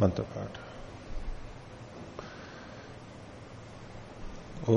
मंत्र पाठ। ओ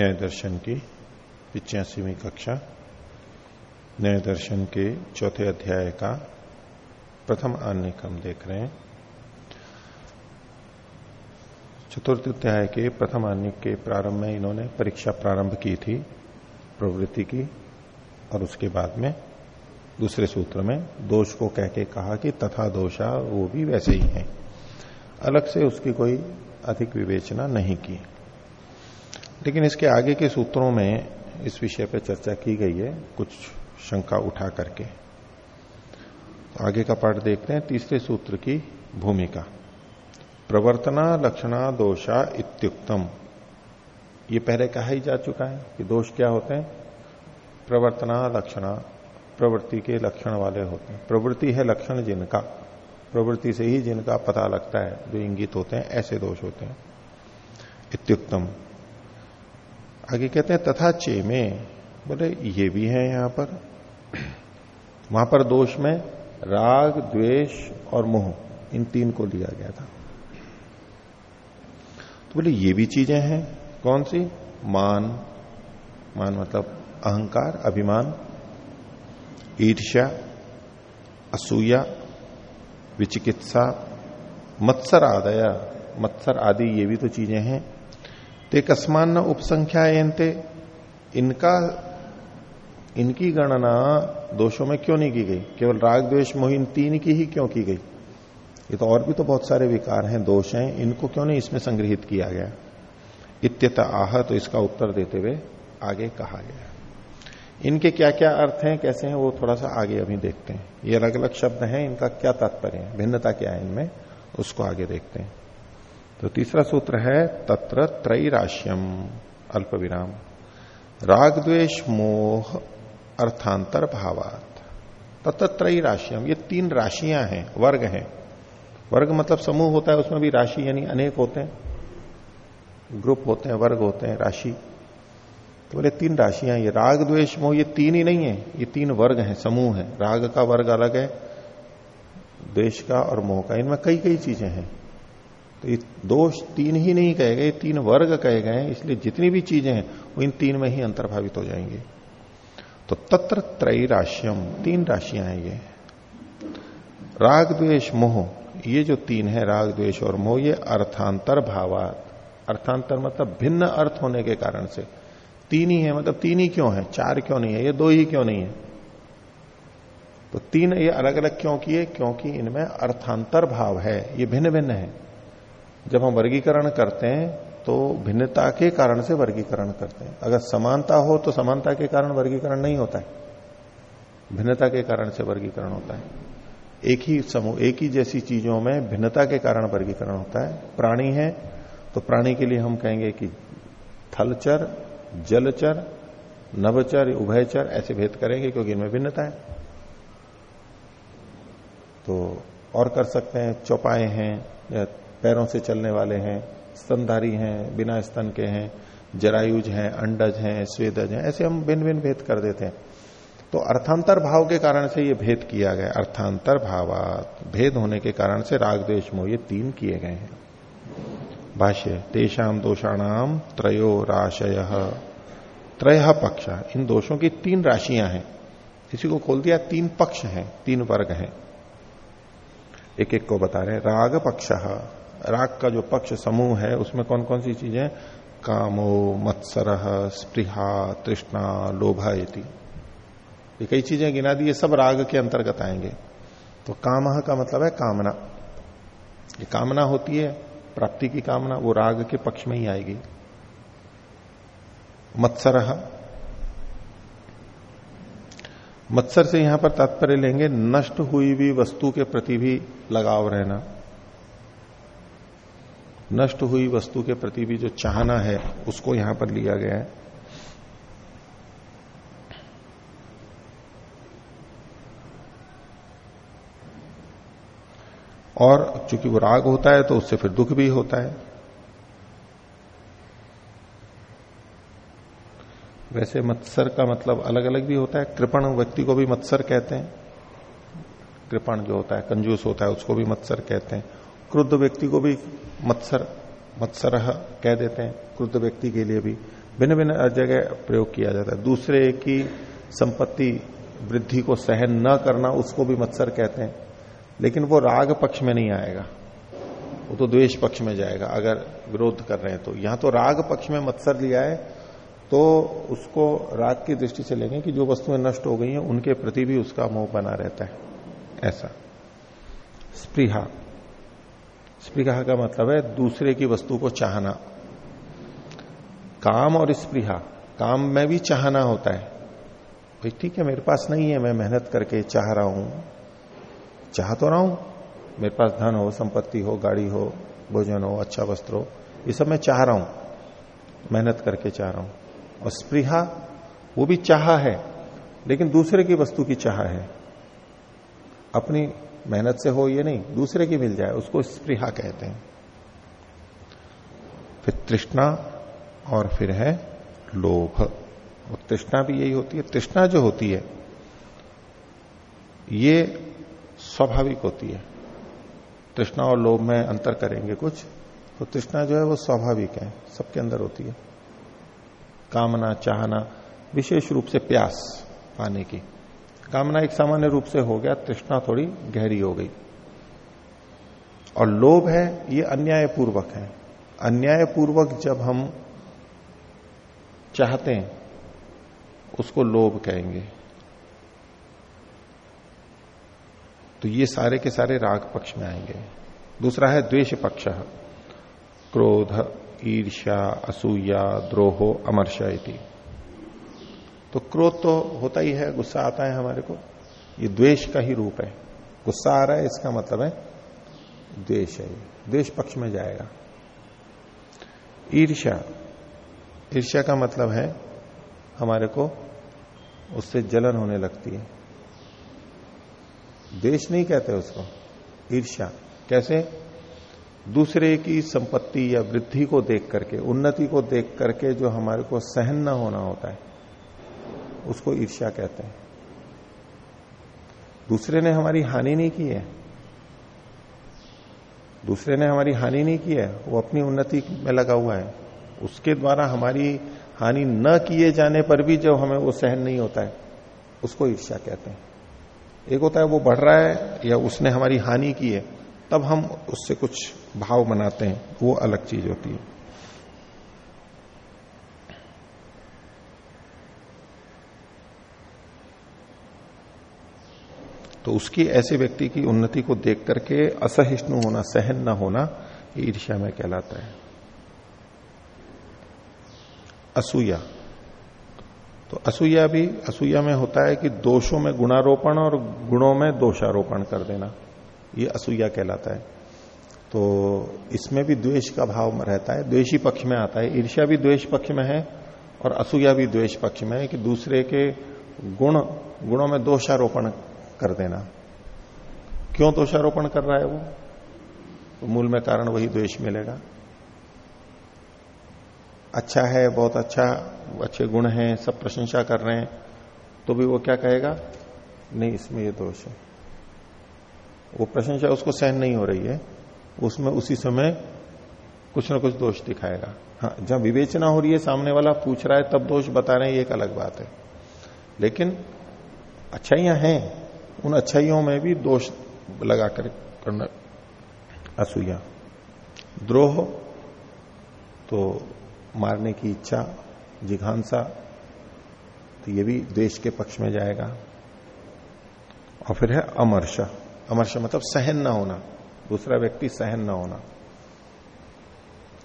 न्याय दर्शन की पिचासीवीं कक्षा, न्याय दर्शन के चौथे अध्याय का प्रथम आन्य हम देख रहे हैं। चतुर्थ अध्याय के प्रथम आन्य के प्रारंभ में इन्होंने परीक्षा प्रारंभ की थी, प्रवृत्ति की, और उसके बाद में दूसरे सूत्र में दोष को कह के कहा कि तथा दोषा, वो भी वैसे ही हैं। अलग से उसकी कोई अधिक विवेचना नहीं की। लेकिन इसके आगे के सूत्रों में इस विषय पर चर्चा की गई है, कुछ शंका उठा करके। तो आगे का पाठ देखते हैं, तीसरे सूत्र की भूमिका। प्रवर्तना लक्षणा दोषा इत्युक्तम। ये पहले कहा ही जा चुका है कि दोष क्या होते हैं? प्रवर्तना लक्षणा, प्रवृत्ति के लक्षण वाले होते हैं। प्रवृत्ति है लक्षण जिनका, प्रवृत्ति से ही जिनका पता लगता है, जो इंगित होते हैं, ऐसे दोष होते हैं। इत्युक्तम। आगे कहते हैं, तथा चे में बोले, ये भी है यहाँ पर। वहाँ पर दोष में राग, द्वेष और मोह, इन तीन को लिया गया था। तो बोले, ये भी चीज़ें हैं। कौन सी? मान। मान मतलब अहंकार, अभिमान। ईर्ष्या, असूया, विचिकित्सा, मत्सर आदया। मत्सर आदि, ये भी तो चीज़ें हैं। ते कस्मान न उपसंख्या इनका, इनकी गणना दोषों में क्यों नहीं की गई? केवल राग द्वेष मोहिन तीन की ही क्यों की गई? ये तो और भी तो बहुत सारे विकार हैं, दोष हैं, इनको क्यों नहीं इसमें संग्रहित किया गया? इत्यत आह तो इसका उत्तर देते हुए आगे कहा गया। इनके क्या क्या अर्थ हैं, कैसे हैं, वो थोड़ा सा आगे अभी देखते हैं। ये अलग अलग शब्द हैं, इनका क्या तात्पर्य है? भिन्नता क्या है इनमें? उसको आगे देखते हैं। तो तीसरा सूत्र है, तत्र त्रैराश्यम अल्प विराम राग द्वेश मोह अर्थांतर भावात। तत्र त्रैराश्यम, ये तीन राशियाँ हैं, वर्ग हैं। वर्ग मतलब समूह होता है, उसमें भी राशि यानी अनेक होते हैं, ग्रुप होते हैं, वर्ग होते हैं, राशि। तो बोले, तीन राशियाँ ये राग द्वेश मोह, ये तीन ही नहीं है, ये तीन वर्ग हैं, समूह है। राग का वर्ग अलग है द्वेश का और मोह का। इनमें कई कई चीज़ें हैं। तो ये दोष तीन ही नहीं कहे गए, तीन वर्ग कहे गए इसलिए जितनी भी चीज़ें हैं, वो इन तीन में ही अंतर्भावित हो जाएँगे। तो तत्र त्रय राशियम तीन राशियाँ हैं ये। राग द्वेश मोह ये जो तीन है, राग द्वेश और मोह, ये अर्थांतर भावात। अर्थांतर मतलब भिन्न अर्थ होने के कारण से। तीन ही है मतलब तीन ही क्यों है? चार क्यों नहीं है? ये दो ही क्यों नहीं है? तो तीन ये अलग अलग क्यों किए? क्योंकि इनमें अर्थांतर भाव है। ये भिन्न भिन्न है। जब हम वर्गीकरण करते हैं तो भिन्नता के कारण से वर्गीकरण करते हैं। अगर समानता हो तो समानता के कारण वर्गीकरण नहीं होता है। भिन्नता के कारण से वर्गीकरण होता है। एक ही समूह, एक ही जैसी चीज़ों में भिन्नता के कारण वर्गीकरण होता है। प्राणी है तो प्राणी के लिए हम कहेंगे कि थलचर, जलचर, नवचर, उभयचर, ऐसे भेद करेंगे क्योंकि इनमें भिन्नता है। तो और कर सकते हैं, चौपाए हैं पैरों से चलने वाले हैं, स्तनधारी हैं, बिना स्तन के हैं, जरायुज हैं, अंडज हैं, स्वेदज हैं, ऐसे हम भिन्न भिन्न भेद कर देते हैं। तो अर्थांतर भाव के कारण से ये भेद किया गया। अर्थांतर भावात भेद होने के कारण से राग देश मोह ये तीन किए गए हैं। भाष्य तेषाम दोषाणाम त्रयो राशय। त्रय पक्ष, इन दोषों की तीन राशियाँ हैं। इसी को खोल दिया, तीन पक्ष हैं, तीन वर्ग हैं। एक एक को बता रहे राग पक्ष। राग का जो पक्ष समूह है, उसमें कौन कौन सी चीज़ें कामो, मत्सर, स्पृहा, तृष्णा, लोभा ये कई चीज़ें गिना दी, ये सब राग के अंतर्गत आएँगे। तो काम का मतलब है कामना। ये कामना होती है, प्राप्ति की कामना, वो राग के पक्ष में ही आएगी। मत्सर। मत्सर से यहाँ पर तात्पर्य लेंगे, नष्ट हुई हुई वस्तु के प्रति भी लगाव रहना। नष्ट हुई वस्तु के प्रति भी जो चाहना है, उसको यहाँ पर लिया गया है। और चूँकि वो राग होता है तो उससे फिर दुख भी होता है। वैसे मत्सर का मतलब अलग अलग भी होता है। कृपण व्यक्ति को भी मत्सर कहते हैं। कृपण जो होता है, कंजूस होता है, उसको भी मत्सर कहते हैं। क्रुद्ध व्यक्ति को भी मत्सर मत्सर कह देते हैं। क्रुद्ध व्यक्ति के लिए भी भिन्न भिन्न जगह प्रयोग किया जाता है। दूसरे की संपत्ति वृद्धि को सहन न करना, उसको भी मत्सर कहते हैं। लेकिन वो राग पक्ष में नहीं आएगा। वो तो द्वेष पक्ष में जाएगा, अगर विरोध कर रहे हैं तो। यहाँ तो राग पक्ष में मत्सर लिया है तो उसको राग की दृष्टि से लेंगे कि जो वस्तुएँ नष्ट हो गई हैं, उनके प्रति भी उसका मोह बना रहता है। ऐसा। स्प्रिहा स्प्रिहा का मतलब है दूसरे की वस्तु को चाहना। काम और स्प्रिहा काम में भी चाहना होता है। भाई, ठीक है, मेरे पास नहीं है, मैं मेहनत करके चाह रहा हूँ। चाह तो रहा हूँ। मेरे पास धन हो, संपत्ति हो, गाड़ी हो, भोजन हो अच्छा वस्त्र हो, ये सब मैं चाह रहा हूँ। मेहनत करके चाह रहा हूँ। और स्प्रिहा वो भी चाह है, लेकिन दूसरे की वस्तु की चाह है। अपनी मेहनत से हो ये नहीं, दूसरे की मिल जाए, उसको स्प्रिहा कहते हैं। फिर तृष्णा और फिर है लोभ। और तृष्णा भी यही होती है। तृष्णा जो होती है, ये स्वाभाविक होती है। तृष्णा और लोभ में अंतर करेंगे कुछ तो तृष्णा जो है वो स्वाभाविक है, सबके अंदर होती है। कामना, चाहना, विशेष रूप से प्यास पाने की। कामना एक सामान्य रूप से हो गया, तृष्णा थोड़ी गहरी हो गई। और लोभ है, ये अन्यायपूर्वक है। अन्यायपूर्वक जब हम चाहते हैं, उसको लोभ कहेंगे। तो ये सारे के सारे राग पक्ष में आएँगे। दूसरा है द्वेष पक्ष। क्रोध, ईर्ष्या, असूया, द्रोहो अमर्षा इति। तो क्रोध तो होता ही है, गुस्सा आता है हमारे को। ये द्वेष का ही रूप है। गुस्सा आ रहा है, इसका मतलब है द्वेष है द्वेष पक्ष में जाएगा। ईर्ष्या। ईर्ष्या का मतलब है हमारे को उससे जलन होने लगती है। देश नहीं कहते उसको, ईर्ष्या। कैसे? दूसरे की संपत्ति या वृद्धि को देख करके, उन्नति को देख करके जो हमारे को सहन न होना होता है, उसको ईर्ष्या कहते हैं। दूसरे ने हमारी हानि नहीं की है। दूसरे ने हमारी हानि नहीं की है, वो अपनी उन्नति में लगा हुआ है। उसके द्वारा हमारी हानि न किए जाने पर भी जो हमें वो सहन नहीं होता है, उसको ईर्ष्या कहते हैं। एक होता है वो बढ़ रहा है या उसने हमारी हानि की है, तब हम उससे कुछ भाव बनाते हैं, वो अलग चीज़ होती है। तो उसकी ऐसे व्यक्ति की उन्नति को देख करके असहिष्णु होना, सहन न होना ईर्ष्या में कहलाता है। असूया। तो असूया भी, असूया में होता है कि दोषों में गुणारोपण और गुणों में दोषारोपण कर देना, ये असूया कहलाता है। तो इसमें भी द्वेष का भाव रहता है, द्वेषी पक्ष में आता है। ईर्ष्या भी द्वेष पक्ष में है और असूया भी द्वेष पक्ष में है कि दूसरे के गुण, गुणों में दोषारोपण कर देना। क्यों दोषारोपण कर रहा है वो? तो मूल में कारण वही द्वेष मिलेगा। अच्छा है, बहुत अच्छा अच्छे गुण हैं, सब प्रशंसा कर रहे हैं तो भी वो क्या कहेगा? नहीं, इसमें ये दोष है। वो प्रशंसा, उसको सहन नहीं हो रही है, उसमें उसी समय कुछ ना कुछ दोष दिखाएगा। हाँ जब विवेचना हो रही है, सामने वाला पूछ रहा है, तब दोष बता रहे हैं, ये एक अलग बात है। लेकिन अच्छाइयाँ हैं, उन अच्छाइयों में भी दोष लगा कर करना असूया। द्रोह तो मारने की इच्छा, जिघांसा तो ये भी द्वेश के पक्ष में जाएगा। और फिर है अमर्ष। अमर्ष मतलब सहन ना होना। दूसरा व्यक्ति सहन ना होना।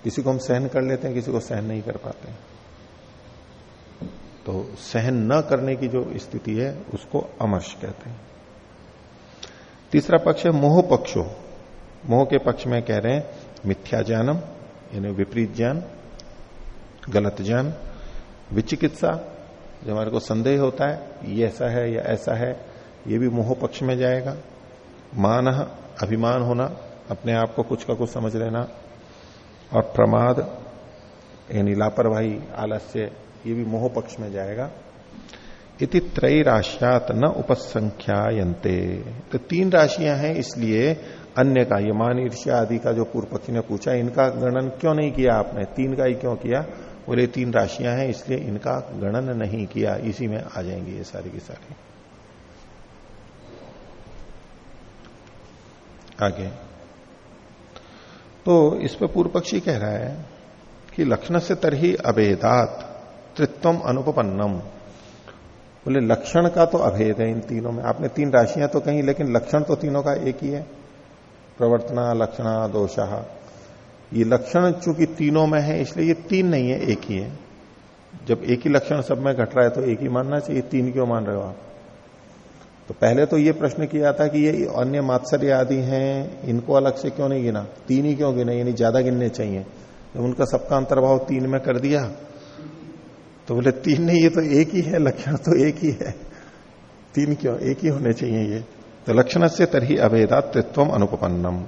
किसी को हम सहन कर लेते हैं, किसी को सहन नहीं कर पाते तो सहन न करने की जो स्थिति है, उसको अमर्ष कहते हैं। तीसरा पक्ष है मोह पक्षो। मोह के पक्ष में कह रहे हैं मिथ्या ज्ञानम यानी विपरीत ज्ञान। गलत जन विचिकित्सा जो हमारे को संदेह होता है, ये ऐसा है, या ऐसा है, ये भी मोह पक्ष में जाएगा। मान अभिमान होना, अपने आप को कुछ का कुछ समझ लेना। और प्रमाद, यानी लापरवाही, आलस्य, ये भी मोह पक्ष में जाएगा। इति त्रय राशियात न उपसंख्यायंते तो तीन राशियाँ हैं, इसलिए अन्य का ये मान ईर्ष्या आदि का जो पूर्व पक्षी ने पूछा, इनका गणन क्यों नहीं किया आपने? तीन का ही क्यों किया? बोले तीन राशियाँ हैं, इसलिए इनका गणन नहीं किया। इसी में आ जाएँगी ये सारी की सारी। आगे। तो इस पर पूर्व पक्षी कह रहा है कि लक्षण से तरही अभेदात, त्रित्वम अनुपन्नम बोले, लक्षण का तो अभेद है इन तीनों में। आपने तीन राशियाँ तो कही, लेकिन लक्षण तो तीनों का एक ही है। प्रवर्तना, लक्षणा, दोषा। ये लक्षण चूँकि तीनों में है, इसलिए ये तीन नहीं है, एक ही है। जब एक ही लक्षण सब में घट रहा है तो एक ही मानना चाहिए, तीन क्यों मान रहे हो आप? तो पहले तो ये प्रश्न किया था कि ये अन्य मात्सर्य आदि हैं, इनको अलग से क्यों नहीं गिना? तीन ही क्यों गिने? यानी ज़्यादा गिनने चाहिए। तो उनका सबका अंतर्भाव तीन में कर दिया तो बोले, तीन नहीं, ये तो एक ही है, लक्षण तो एक ही है। तीन क्यों? एक ही होने चाहिए ये। तो लक्षण से तरही अभेदा तत्व अनुपन्नम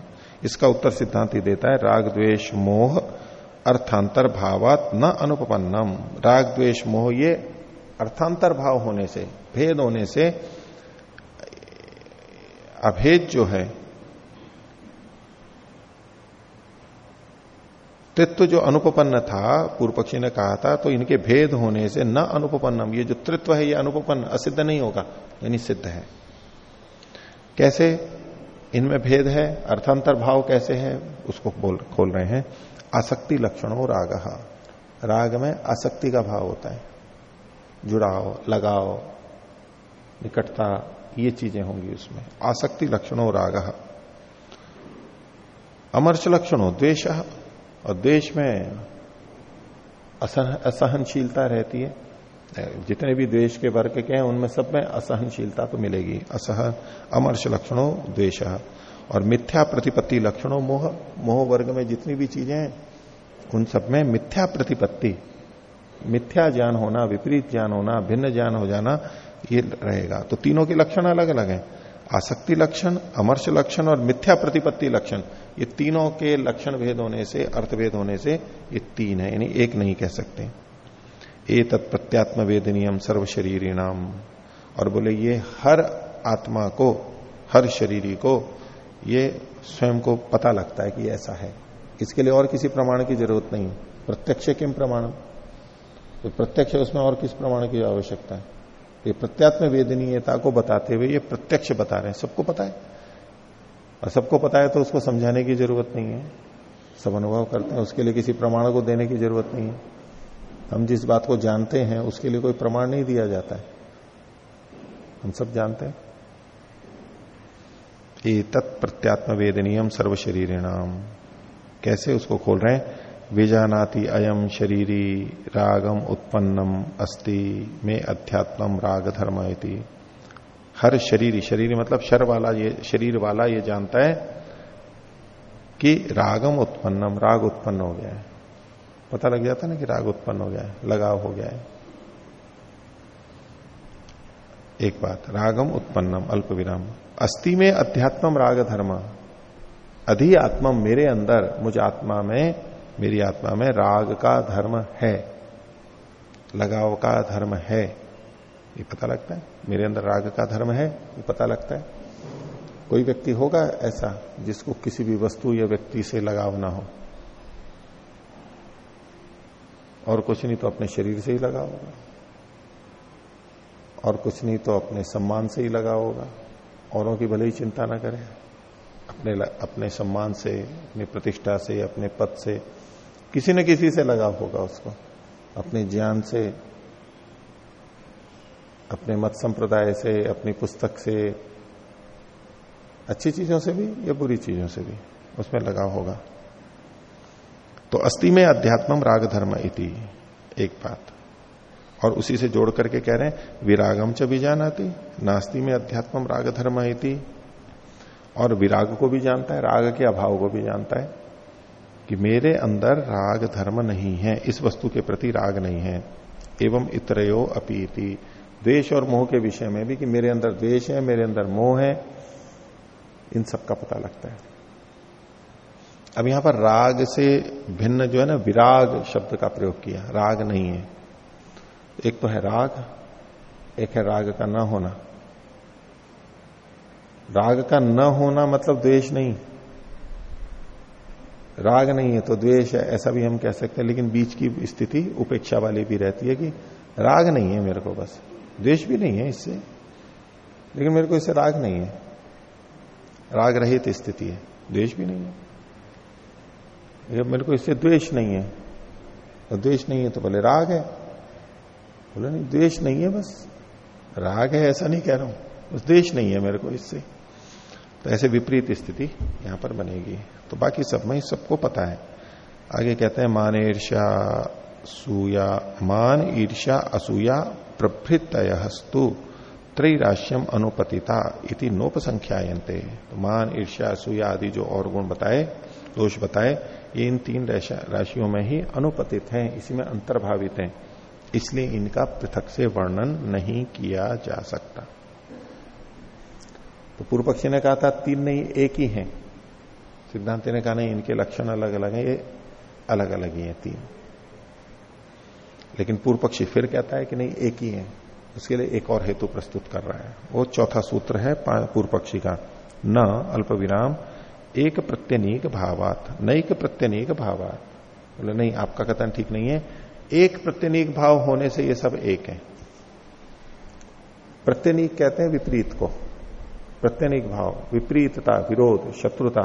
इसका उत्तर सिद्धांत ही देता है, राग, द्वेष, मोह अर्थांतर भावात न अनुपन्नम राग, द्वेष, मोह, ये अर्थांतर भाव होने से, भेद होने से, अभेद जो है तृत्व जो अनुपन्न था पूर्व पक्षी ने कहा था तो इनके भेद होने से न अनुपन्नम ये जो तृत्व है, ये अनुपन्न असिद्ध नहीं होगा, यानी सिद्ध है। कैसे? इनमें भेद है अर्थांतर भाव कैसे है, उसको बोल, खोल रहे हैं। आसक्ति लक्षणों राग। राग में आसक्ति का भाव होता है। जुड़ाव, लगाव, निकटता, ये चीज़ें होंगी उसमें। आसक्ति लक्षणों राग। अमर्ष लक्षणों द्वेश और द्वेश में असहनशीलता रहती है। जितने भी द्वेश के वर्ग के हैं, उनमें सब में असहनशीलता तो मिलेगी। असह अमर्श लक्षणों द्वेश और मिथ्या प्रतिपत्ति लक्षणों, मोह मोह वर्ग में जितनी भी चीज़ें हैं, उन सब में मिथ्या प्रतिपत्ति, मिथ्या ज्ञान होना, विपरीत ज्ञान होना, भिन्न ज्ञान हो जाना, ये रहेगा। तो तीनों के लक्षण अलग अलग हैं। आसक्ति लक्षण, अमर्ष लक्षण और मिथ्या प्रतिपत्ति लक्षण, ये तीनों के लक्षण भेद होने से अर्थ भेद होने से ये तीन है, यानी एक नहीं कह सकते। ए तत्प्रत्यात्म वेदनियम सर्व शरीरी नाम और बोले, ये हर आत्मा को, हर शरीरी को, ये स्वयं को पता लगता है कि ऐसा है। इसके लिए और किसी प्रमाण की ज़रूरत नहीं। प्रत्यक्ष किम प्रमाण? तो प्रत्यक्ष उसमें और किस प्रमाण की आवश्यकता है? ये प्रत्यात्म वेदनीयता को बताते हुए ये प्रत्यक्ष बता रहे हैं। सबको पता है? और सबको पता है तो उसको समझाने की ज़रूरत नहीं है। सब अनुभव करते हैं, उसके लिए किसी प्रमाण को देने की ज़रूरत नहीं है। हम जिस बात को जानते हैं, उसके लिए कोई प्रमाण नहीं दिया जाता है। हम सब जानते हैं। ये तत्प्रत्यात्म वेदनीयम सर्व शरीरिणाम कैसे उसको खोल रहे हैं? विजानाति अयम शरीरी रागम उत्पन्नम अस्ति में अध्यात्मम राग धर्म हर शरीरी, शरीर मतलब शर वाला ये, शरीर वाला ये जानता है कि रागम उत्पन्नम, राग उत्पन्न हो गया है। पता लग जाता ना कि राग उत्पन्न हो गया है, लगाव हो गया है। एक बात, रागम उत्पन्नम, अल्प विराम। अस्थि में अध्यात्मम राग धर्म। अधि आत्मा मेरे अंदर, मुझ आत्मा में, मेरी आत्मा में राग का धर्म है। लगाव का धर्म है। ये पता लगता है? मेरे अंदर राग का धर्म है, ये पता लगता है। कोई व्यक्ति होगा ऐसा जिसको किसी भी वस्तु या व्यक्ति से लगाव ना हो। और कुछ नहीं तो अपने शरीर से ही लगा होगा। और कुछ नहीं तो अपने सम्मान से ही लगा होगा। औरों की भले ही चिंता ना करें। अपने अपने सम्मान से, अपनी प्रतिष्ठा से, अपने पद से, किसी न किसी से लगा होगा उसको। अपने ज्ञान से, अपने मत संप्रदाय से, अपनी पुस्तक से, अच्छी चीज़ों से भी या बुरी चीज़ों से भी उसमें लगा होगा। तो अस्थि में अध्यात्मम राग धर्म इति, एक बात। और उसी से जोड़ करके कह रहे हैं, विरागम च भी जानाती नास्ति में अध्यात्मम राग धर्म इति। और विराग को भी जानता है, राग के अभाव को भी जानता है, कि मेरे अंदर राग धर्म नहीं है, इस वस्तु के प्रति राग नहीं है। एवं इतरयो अपीति। द्वेश और मोह के विषय में भी, कि मेरे अंदर द्वेश है, मेरे अंदर मोह है, इन सब का पता लगता है। अब यहाँ पर राग से भिन्न जो है ना, विराग शब्द का प्रयोग किया। राग नहीं है। एक तो है राग, एक है राग का न होना। राग का न होना मतलब द्वेष नहीं। राग नहीं है तो द्वेष है, ऐसा भी हम कह सकते हैं, लेकिन बीच की स्थिति उपेक्षा वाली भी रहती है कि राग नहीं है मेरे को बस। द्वेष भी नहीं है इससे, लेकिन मेरे को इससे राग नहीं है। राग रहित स्थिति है, द्वेष भी नहीं है। मेरे को इससे द्वेष नहीं है। तो द्वेष नहीं है तो बोले राग है। बोले, नहीं, द्वेष नहीं है बस। राग है ऐसा नहीं कह रहा हूँ। बस द्वेष नहीं है मेरे को इससे। तो ऐसे विपरीत स्थिति यहाँ पर बनेगी। तो बाकी सब, में सबको पता है। आगे कहते हैं, मान ईर्षा सूया, मान ईर्षा असूया प्रभृत हस्तु त्रैराश्यम अनुपतिता इति नोपसंख्यायंते तो मान, ईर्ष्या, असूया आदि जो और गुण बताए, दोष बताए ये इन तीन राशियों में ही अनुपतित हैं, इसी में अंतर्भावित हैं। इसलिए इनका पृथक से वर्णन नहीं किया जा सकता। तो पूर्व पक्षी ने कहा था, तीन नहीं, एक ही हैं। सिद्धांत ने कहा, नहीं, इनके लक्षण अलग अलग हैं, ये अलग अलग ही हैं तीन। लेकिन पूर्व पक्षी फिर कहता है कि नहीं, एक ही है। उसके लिए एक और हेतु प्रस्तुत कर रहा है। वो चौथा सूत्र है पूर्व पक्षी का। न, अल्प विराम एक प्रत्यनीक भावात, नैक प्रत्यनीक भावात। बोले, नहीं, आपका कथन ठीक नहीं है। एक प्रत्यनीक भाव होने से ये सब एक है। प्रत्यनीक कहते हैं विपरीत को। प्रत्यनिक भाव, विपरीतता, विरोध, शत्रुता।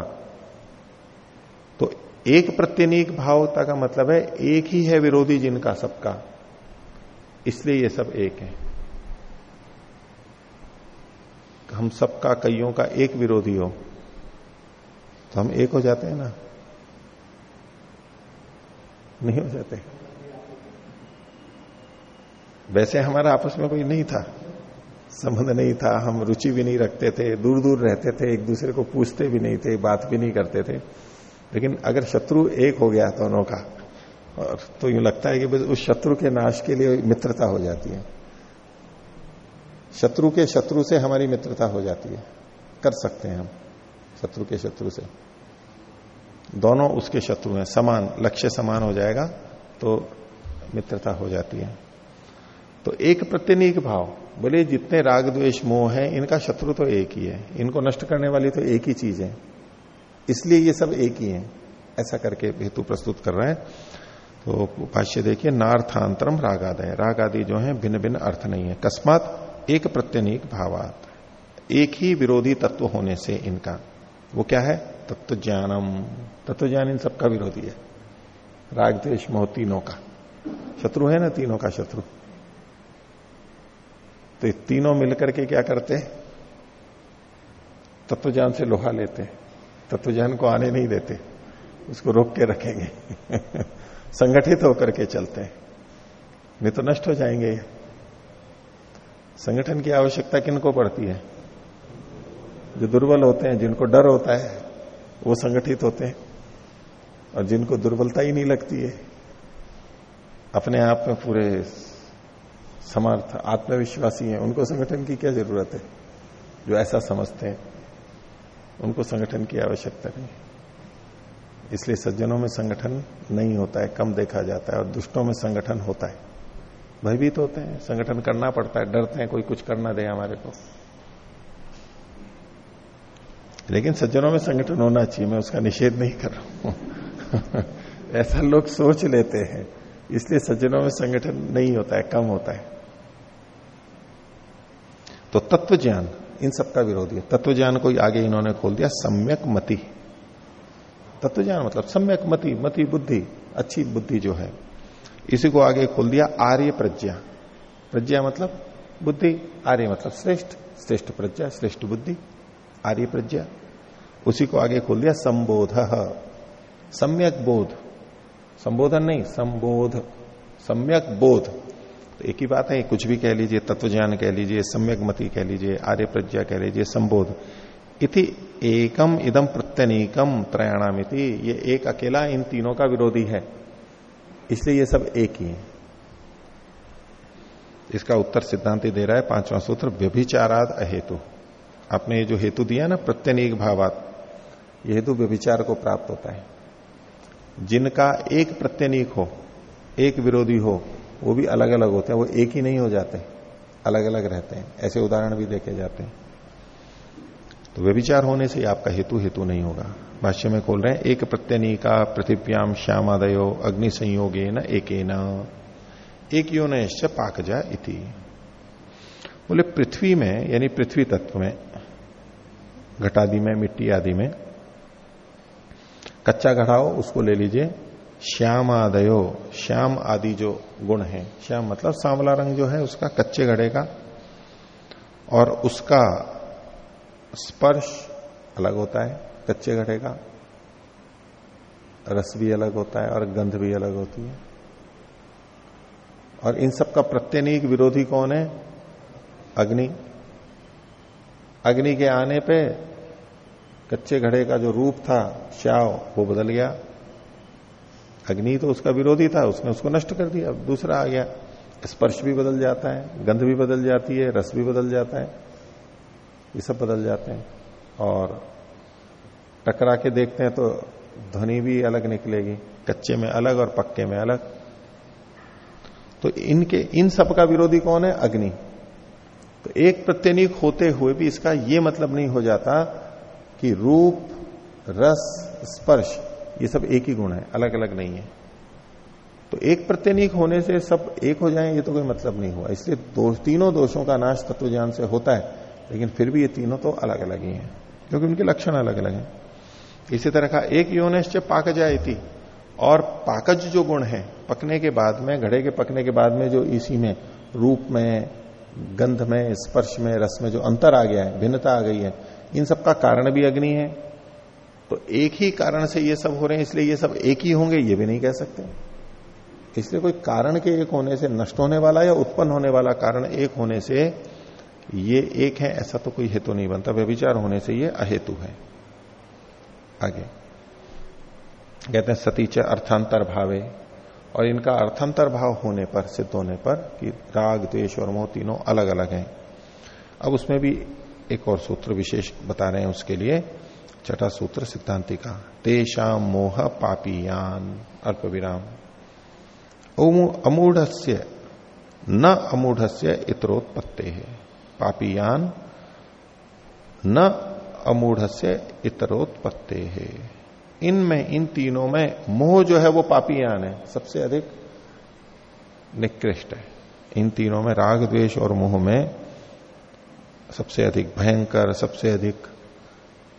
तो एक प्रत्यनिक भावता का मतलब है, एक ही है विरोधी जिनका सबका। इसलिए ये सब एक है। हम सबका कईयों का एक विरोधी हो। तो हम एक हो जाते हैं ना? नहीं हो जाते। वैसे हमारा आपस में कोई नहीं था। संबंध नहीं था, हम रुचि भी नहीं रखते थे दूर दूर रहते थे, एक दूसरे को पूछते भी नहीं थे, बात भी नहीं करते थे। लेकिन अगर शत्रु एक हो गया दोनों का, और तो यूँ लगता है कि बस उस शत्रु के नाश के लिए मित्रता हो जाती है। शत्रु के शत्रु से हमारी मित्रता हो जाती है। कर सकते हैं हम, शत्रु के शत्रु से। दोनों उसके शत्रु हैं, समान, लक्ष्य समान हो जाएगा तो मित्रता हो जाती है। तो एक प्रत्यनिक भाव, बोले जितने राग, द्वेष, मोह है, इनका शत्रु तो एक ही है। इनको नष्ट करने वाली तो एक ही चीज़ है। इसलिए ये सब एक ही है। ऐसा करके हेतु प्रस्तुत कर रहे हैं। तो भाष्य देखिए, नार्थांतरम रागादय। राग आदि जो है भिन्न भिन्न अर्थ नहीं है। कस्मात एक प्रत्यनिक भावात। एक ही विरोधी तत्व होने से इनका। वो क्या है? तत्व ज्ञानम। तत्व ज्ञान इन सबका विरोधी है। राग द्वेश मोह तीनों का। शत्रु है ना, तीनों का शत्रु। तो तीनों मिलकर के क्या करते तत्वज्ञान से लोहा लेते तत्वज्ञान को आने नहीं देते। उसको रोक के रखेंगे। संगठित होकर के चलते हैं। नहीं तो नष्ट हो जाएँगे संगठन की आवश्यकता किनको पड़ती है? जो दुर्बल होते हैं, जिनको डर होता है, वो संगठित होते हैं। और जिनको दुर्बलता ही नहीं लगती है, अपने आप में पूरे समर्थ, आत्मविश्वासी हैं। उनको संगठन की क्या ज़रूरत है? जो ऐसा समझते हैं, उनको संगठन की आवश्यकता नहीं इसलिए सज्जनों में संगठन नहीं होता है, कम देखा जाता है और दुष्टों में संगठन होता है। भयभीत होते हैं, संगठन करना पड़ता है, डरते हैं, कोई कुछ करना दे हमारे को। लेकिन सज्जनों में संगठन होना चाहिए, मैं उसका निषेध नहीं कर रहा हूँ। ऐसा लोग सोच लेते हैं। इसलिए सज्जनों में संगठन नहीं होता है, कम होता है। तो तत्व ज्ञान इन सबका विरोधी है। तत्व ज्ञान को आगे इन्होंने खोल दिया, सम्यक मति। तत्व ज्ञान मतलब सम्यक मति मति बुद्धि, अच्छी बुद्धि जो है। इसी को आगे खोल दिया, आर्य प्रज्ञा। प्रज्ञा मतलब बुद्धि, आर्य मतलब श्रेष्ठ। श्रेष्ठ प्रज्ञा, श्रेष्ठ बुद्धि, आर्य प्रज्ञा। उसी को आगे खोल दिया, संबोध। सम्यक बोध। संबोधन नहीं, संबोध। सम्यक बोध। तो एक ही बात है, कुछ भी कह लीजिए तत्व ज्ञान कह लीजिए, सम्यक मति कह लीजिए, आर्य प्रज्ञा कह लीजिए, संबोध। इति एकम इदम प्रत्यनीकम त्रयाणामिति। ये एक अकेला इन तीनों का विरोधी है। इसलिए ये सब एक ही है। इसका उत्तर सिद्धांत दे रहा है, पांचवा सूत्र, व्यभिचाराद अहेतु। आपने ये जो हेतु दिया ना, प्रत्यनीक भावात, ये हेतु व्यभिचार को प्राप्त होता है। जिनका एक प्रत्यनीक हो, एक विरोधी हो, वो भी अलग अलग होते हैं, वो एक ही नहीं हो जाते अलग अलग रहते हैं। ऐसे उदाहरण भी देखे जाते हैं। तो व्यभिचार होने से आपका हेतु हेतु नहीं होगा। भाष्य में खोल रहे हैं, एक प्रत्यनीका पृथिव्याम श्यामादयो अग्नि संयोगे न एक न एक योनश्च पाकजा इति। बोले, पृथ्वी में, यानी पृथ्वी तत्व में, घटादि में, मिट्टी आदि में कच्चा घड़ाओ, उसको ले लीजिए। श्याम आदयो श्याम आदि जो गुण है, श्याम मतलब सांवला रंग जो है, उसका कच्चे घड़े का। और उसका स्पर्श अलग होता है, कच्चे घड़े का। रस भी अलग होता है और गंध भी अलग होती है। और इन सब का प्रत्यनीक विरोधी कौन है? अग्नि। अग्नि के आने पे कच्चे घड़े का जो रूप था श्याव वो बदल गया। अग्नि तो उसका विरोधी था, उसने उसको नष्ट कर दिया, अब दूसरा आ गया। स्पर्श भी बदल जाता है, गंध भी बदल जाती है, रस भी बदल जाता है, ये सब बदल जाते हैं। और टकरा के देखते हैं तो ध्वनि भी अलग निकलेगी, कच्चे में अलग और पक्के में अलग। तो इनके, इन सब का विरोधी कौन है? अग्नि। तो एक प्रत्यनिक होते हुए भी इसका यह मतलब नहीं हो जाता कि रूप, रस, स्पर्श, ये सब एक ही गुण है अलग अलग नहीं है। तो एक प्रत्यनीक होने से सब एक हो जाए, ये तो कोई मतलब नहीं हुआ। इसलिए दो, तीनों दोषों का नाश तत्व ज्ञान से होता है, लेकिन फिर भी ये तीनों तो अलग अलग ही हैं, क्योंकि उनके लक्षण अलग अलग हैं। इसी तरह का एक योनिश्चय पाक जाए और पाकज जो गुण है, पकने के बाद में, घड़े के पकने के बाद में जो इसी में, रूप में, गंध में, स्पर्श में, रस में जो अंतर आ गया है, भिन्नता आ गई है इन सब का कारण भी अग्नि है। तो एक ही कारण से ये सब हो रहे हैं, इसलिए ये सब एक ही होंगे, ये भी नहीं कह सकते। इसलिए कोई कारण के एक होने से नष्ट होने वाला या उत्पन्न होने वाला कारण एक होने से ये एक है, ऐसा तो कोई हेतु नहीं बनता। व्यभिचार होने से ये अहेतु है। आगे। कहते हैं सतीच अर्थांतर भावे। और इनका अर्थांतर भाव होने पर, सिद्ध होने पर कि राग, द्वेष और मोह तीनों अलग अलग हैं। अब उसमें भी एक और सूत्र विशेष बता रहे हैं उसके लिए। छठा सूत्र सिद्धांति का, तेषा मोह पापीयान अल्प विराम अमूढ़ न अमूढ़ इतरोत्पत्ति। है पापीयान, न अमूढ़ इतरोत्पत्ति। है इनमें, इन तीनों में मोह जो है वो पापीयान है, सबसे अधिक निकृष्ट है। इन तीनों में राग, द्वेष और मोह में सबसे अधिक भयंकर, सबसे अधिक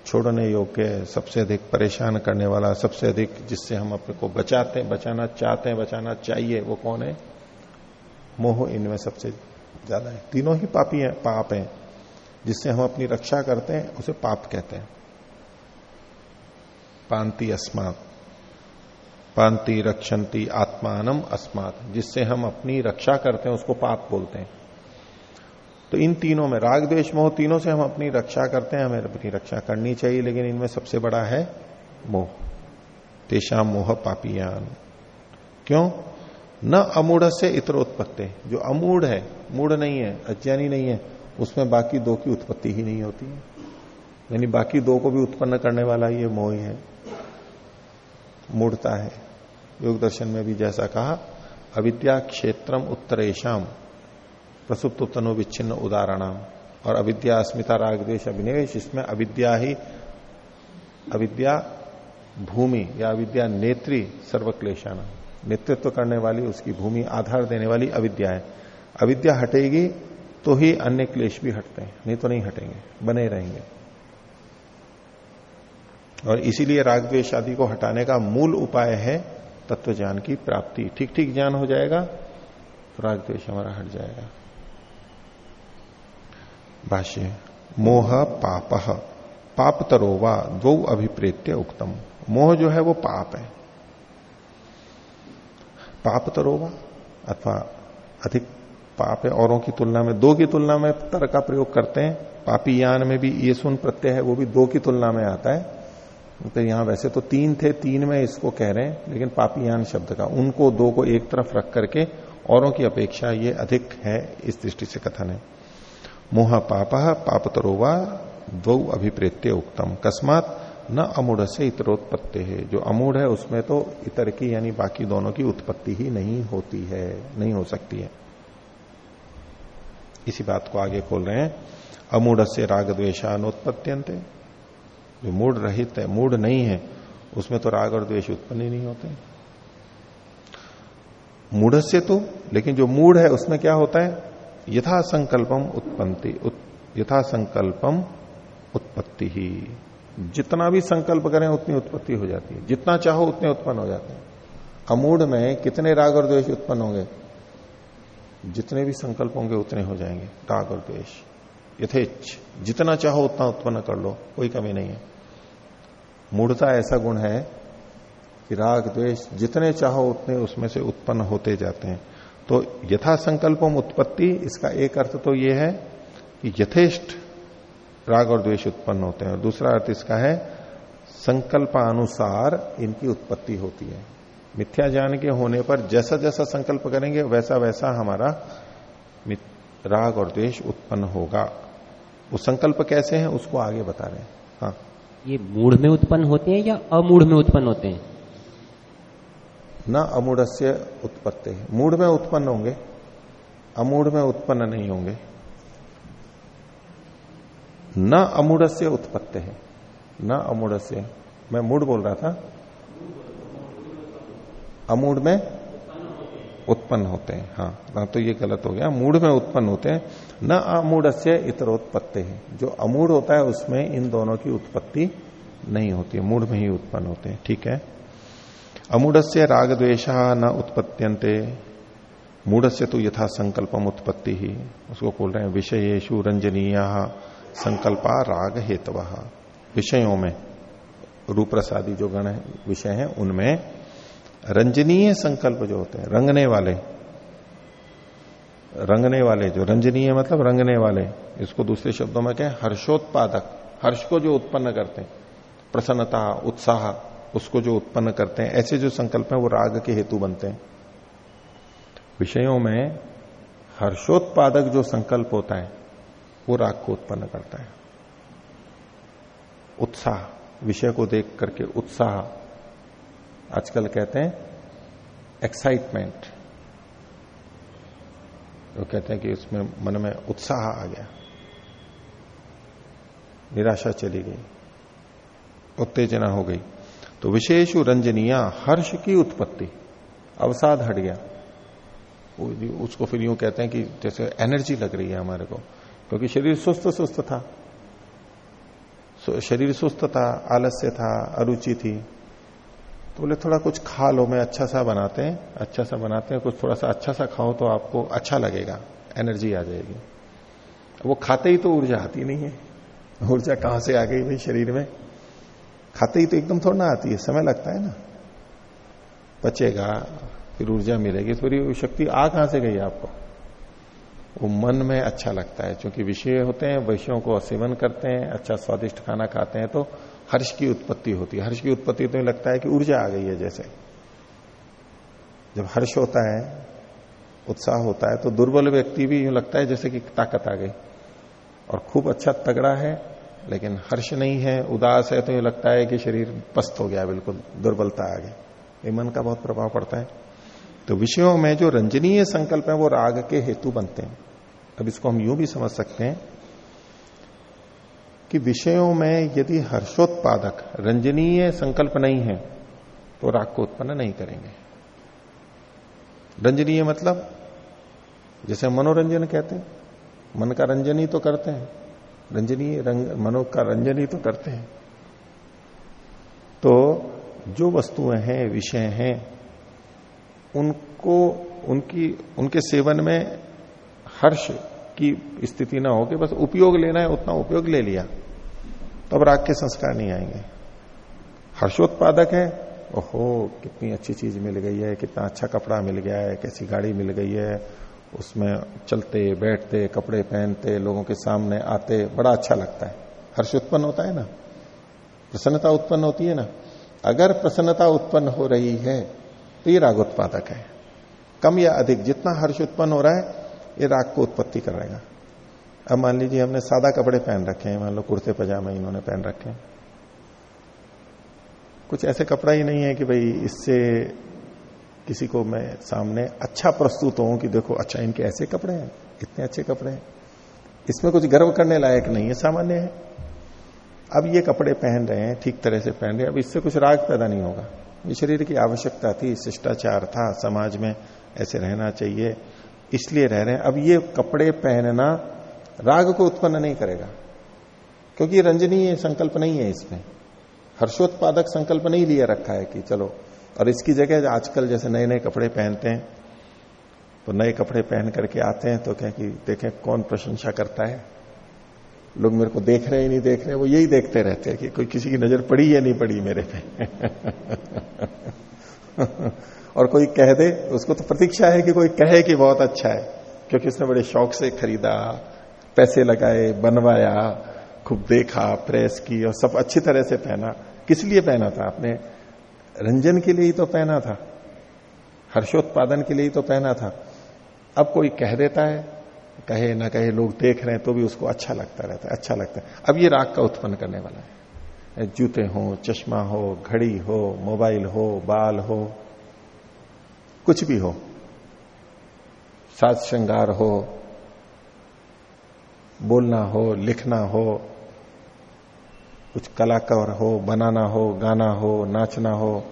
छोड़ने योग्य, सबसे अधिक परेशान करने वाला, सबसे अधिक जिससे हम अपने को बचाते हैं, बचाना चाहते हैं, बचाना चाहिए, वो कौन है? मोह इनमें सबसे ज़्यादा है। तीनों ही पापी हैं, पाप हैं, जिससे हम अपनी रक्षा करते हैं, उसे पाप कहते हैं। पांति अस्मात। पांति रक्षंती आत्मानम अस्मात। जिससे हम अपनी रक्षा करते हैं, उसको पाप बोलते हैं। तो इन तीनों में, राग द्वेश मोह, तीनों से हम अपनी रक्षा करते हैं, हमें अपनी रक्षा करनी चाहिए, लेकिन इनमें सबसे बड़ा है मोह। तेषा मोह पापियान। क्यों? न अमूढ़ से इतरोत्पत्ति जो अमूढ़ है, मूढ़ नहीं है, अज्ञानी नहीं है, उसमें बाकी दो की उत्पत्ति ही नहीं होती है। यानी बाकी दो को भी उत्पन्न करने वाला ये मोह ही है। मूढ़ता है। योग दर्शन में भी जैसा कहा, अविद्या क्षेत्रम उत्तरेशम प्रसुप्त तनु विच्छिन्न उदाहरण और अविद्या, अस्मिता राग द्वेश अभिनिवेश, इसमें अविद्या ही अविद्या भूमि या अविद्या नेत्री सर्वक्लेशाना। नेतृत्व करने वाली, उसकी भूमि आधार देने वाली अविद्या है। अविद्या हटेगी तो ही अन्य क्लेश भी हटते हैं, नहीं तो नहीं हटेंगे, बने रहेंगे। और इसीलिए राग द्वेश आदि को हटाने का मूल उपाय है तत्व ज्ञान की प्राप्ति। ठीक ठीक ज्ञान हो जाएगा तो राग द्वेश हमारा हट जाएगा। भाष्य, मोह पाप। पाप तरोवा दो अभिप्रेत्य उक्तम। मोह जो है वो पाप है। पाप तरोवा अथवा अधिक पाप है, औरों की तुलना में, दो की तुलना में तर का प्रयोग करते हैं। पापी यान में भी ये सुन प्रत्यय है, वो भी दो की तुलना में आता है। तो यहाँ वैसे तो तीन थे, तीन में इसको कह रहे हैं, लेकिन पापियान शब्द का, उनको दो को एक तरफ़ रख करके औरों की अपेक्षा ये अधिक है इस दृष्टि से कथन है। मोह पाप पापतरोवा दो अभिप्रेत्य उक्तम। कस्मात न अमूढ़ से इतरोत्पत्ति। है जो अमूढ़ है, उसमें तो इतर की, यानी बाकी दोनों की उत्पत्ति ही नहीं होती है, नहीं हो सकती है। इसी बात को आगे खोल रहे हैं। अमूढ़ से राग द्वेशानोत्पत्त्यंत जो मूड रहित है मूड नहीं है, उसमें तो राग और द्वेष उत्पन्न ही नहीं होते। मूढ़ से तो लेकिन जो मूड है, उसमें क्या होता है? यथा संकल्पम उत्पत्ति उत, यथा संकल्पम उत्पत्ति ही। जितना भी संकल्प करें उतनी उत्पत्ति हो जाती है। जितना चाहो उतने उत्पन्न हो जाते हैं। अमूढ़ में कितने राग और द्वेष उत्पन्न होंगे? जितने भी संकल्प होंगे उतने हो जाएँगे। राग और द्वेष। यथेच जितना चाहो उतना उत्पन्न कर लो। कोई कमी नहीं है। मूढ़ता ऐसा गुण है कि राग द्वेष जितने चाहो उतने उसमें से उत्पन्न होते जाते हैं। तो यथा संकल्पम उत्पत्ति, इसका एक अर्थ तो यह है कि यथेष्ट राग और द्वेष उत्पन्न होते हैं। और दूसरा अर्थ इसका है, संकल्पानुसार इनकी उत्पत्ति होती है। मिथ्या ज्ञान के होने पर जैसा जैसा संकल्प करेंगे, वैसा वैसा हमारा राग और द्वेष उत्पन्न होगा। वो संकल्प कैसे हैं, उसको आगे बता रहे हैं। हाँ। ये मूढ़ में उत्पन्न होते हैं या अमूढ़ में उत्पन्न होते हैं? न अमूढ़ उत्पत्ति। मूढ़ में उत्पन्न होंगे, अमूढ़ में उत्पन्न नहीं होंगे। न अमूढ़ से उत्पत्ति है। न अमूढ़ से मैं मूढ़ बोल रहा था। अमूढ़ में उत्पन्न होते हैं हाँ। ना तो ये गलत हो गया। मूढ़ में उत्पन्न होते हैं, न अमूढ़ से इतरोत्पत्ति है। जो अमूढ़ होता है, उसमें इन दोनों की उत्पत्ति नहीं होती है, मूढ़ में ही उत्पन्न होते हैं, ठीक है? अमूढ़ से राग द्वेशा न उत्पत्त्यंते मूढ़ से तो यथा संकल्पम उत्पत्ति। ही उसको बोल रहे हैं विषयेशु रंजनीय संकल्पा राग हेतव विषयों में रूप प्रसादी जो गण विषय हैं, उनमें रंजनीय संकल्प जो होते हैं, रंगने वाले। रंगने वाले जो, रंजनीय मतलब रंगने वाले। इसको दूसरे शब्दों में कहें, हर्षोत्पादक। हर्ष को जो उत्पन्न करते हैं, प्रसन्नता, उत्साह। उसको जो उत्पन्न करते हैं, ऐसे जो संकल्प हैं, वो राग के हेतु बनते हैं। विषयों में हर्षोत्पादक जो संकल्प होता है, वो राग को उत्पन्न करता है। उत्साह, विषय को देख करके उत्साह। आजकल कहते हैं एक्साइटमेंट वो तो कहते हैं कि उसमें मन में उत्साह आ गया। निराशा चली गई। उत्तेजना हो गई। तो विशेष रंजनिया हर्ष की उत्पत्ति। अवसाद हट गया। उसको फिर यूँ कहते हैं कि जैसे एनर्जी लग रही है हमारे को, क्योंकि शरीर सुस्त सुस्त था। शरीर सुस्त था, आलस्य था, अरुचि थी। तो बोले, थोड़ा कुछ खा लो, मैं अच्छा सा बनाते हैं अच्छा सा बनाते हैं, कुछ थोड़ा सा अच्छा सा खाओ तो आपको अच्छा लगेगा एनर्जी आ जाएगी। वो खाते ही तो ऊर्जा आती नहीं है। ऊर्जा कहाँ से आ गई भाई शरीर में? खाते ही तो एकदम थोड़ा ना आती है, समय लगता है ना। बचेगा, फिर ऊर्जा मिलेगी फिर शक्ति आ कहाँ से गई आपको? वो मन में अच्छा लगता है, क्योंकि विषय होते हैं विषयों को सेवन करते हैं अच्छा स्वादिष्ट खाना खाते हैं तो हर्ष की उत्पत्ति होती है। हर्ष की उत्पत्ति तो लगता है कि ऊर्जा आ गई है जैसे। जब हर्ष होता है, उत्साह होता है तो दुर्बल व्यक्ति भी यूँ लगता है जैसे कि ताकत आ गई। और खूब अच्छा तगड़ा है लेकिन हर्ष नहीं है, उदास है तो ये लगता है कि शरीर पस्त हो गया बिल्कुल, दुर्बलता आ गई। ये मन का बहुत प्रभाव पड़ता है। तो विषयों में जो रंजनीय संकल्प है, वो राग के हेतु बनते हैं। अब इसको हम यूँ भी समझ सकते हैं कि विषयों में यदि हर्षोत्पादक, रंजनीय संकल्प नहीं है तो राग को उत्पन्न नहीं करेंगे। रंजनीय मतलब जैसे मनोरंजन कहते हैं। मन का रंजन ही तो करते हैं। रंजनीय रंग, मनो का रंजन ही तो करते हैं। तो जो वस्तुएँ हैं, विषय हैं, उनको, उनकी, उनके सेवन में हर्ष की स्थिति ना हो कि बस उपयोग लेना है, उतना उपयोग ले लिया। तो अब राग के संस्कार नहीं आएँगे। हर्षोत्पादक है। ओहो, कितनी अच्छी चीज़ मिल गई है, कितना अच्छा कपड़ा मिल गया है, कैसी गाड़ी मिल गई है उसमें चलते, बैठते, कपड़े पहनते, लोगों के सामने आते, बड़ा अच्छा लगता है। हर्ष उत्पन्न होता है ना? प्रसन्नता उत्पन्न होती है ना? अगर प्रसन्नता उत्पन्न हो रही है तो ये राग उत्पादक है। कम या अधिक, जितना हर्ष उत्पन्न हो रहा है, ये राग को उत्पत्ति करेगा अब मान लीजिए, हमने सादा कपड़े पहन रखे हैं, मान लो कुर्ते पजामे इन्होंने पहन रखे हैं। कुछ ऐसे कपड़ा ही नहीं है कि भाई इससे किसी को मैं सामने अच्छा प्रस्तुत हूँ कि देखो अच्छा इनके ऐसे कपड़े हैं, इतने अच्छे कपड़े हैं। इसमें कुछ गर्व करने लायक नहीं है, सामान्य है। अब ये कपड़े पहन रहे हैं, ठीक तरह से पहन रहे हैं, अब इससे कुछ राग पैदा नहीं होगा। ये शरीर की आवश्यकता थी, शिष्टाचार था, समाज में ऐसे रहना चाहिए, इसलिए रह रहे हैं। अब ये कपड़े पहनना राग को उत्पन्न नहीं करेगा, क्योंकि रंजनीय संकल्प नहीं है इसमें। हर्षोत्पादक संकल्प नहीं लिया रखा है कि चलो और इसकी जगह आजकल जैसे नए नए कपड़े पहनते हैं तो नए कपड़े पहन करके आते हैं तो क्या कि देखें कौन प्रशंसा करता है? लोग मेरे को देख रहे हैं, नहीं देख रहे हैं, वो यही देखते रहते हैं कि कोई किसी की नज़र पड़ी या नहीं पड़ी मेरे पे। और कोई कह दे, उसको तो प्रतीक्षा है कि कोई कहे कि बहुत अच्छा है, क्योंकि उसने बड़े शौक से खरीदा, पैसे लगाए, बनवाया, खूब देखा, प्रेस की और सब अच्छी तरह से पहना। किस लिए पहना था आपने? रंजन के लिए ही तो पहना था, हर्षोत्पादन के लिए ही तो पहना था। अब कोई कह देता है, कहे ना कहे लोग देख रहे हैं तो भी उसको अच्छा लगता रहता है अच्छा लगता है। अब ये राग का उत्पन्न करने वाला है। जूते हो, चश्मा हो, घड़ी हो, मोबाइल हो, बाल हो, कुछ भी हो साज श्रृंगार हो, बोलना हो, लिखना हो कुछ कलाकार हो, बनाना हो, गाना हो, नाचना हो,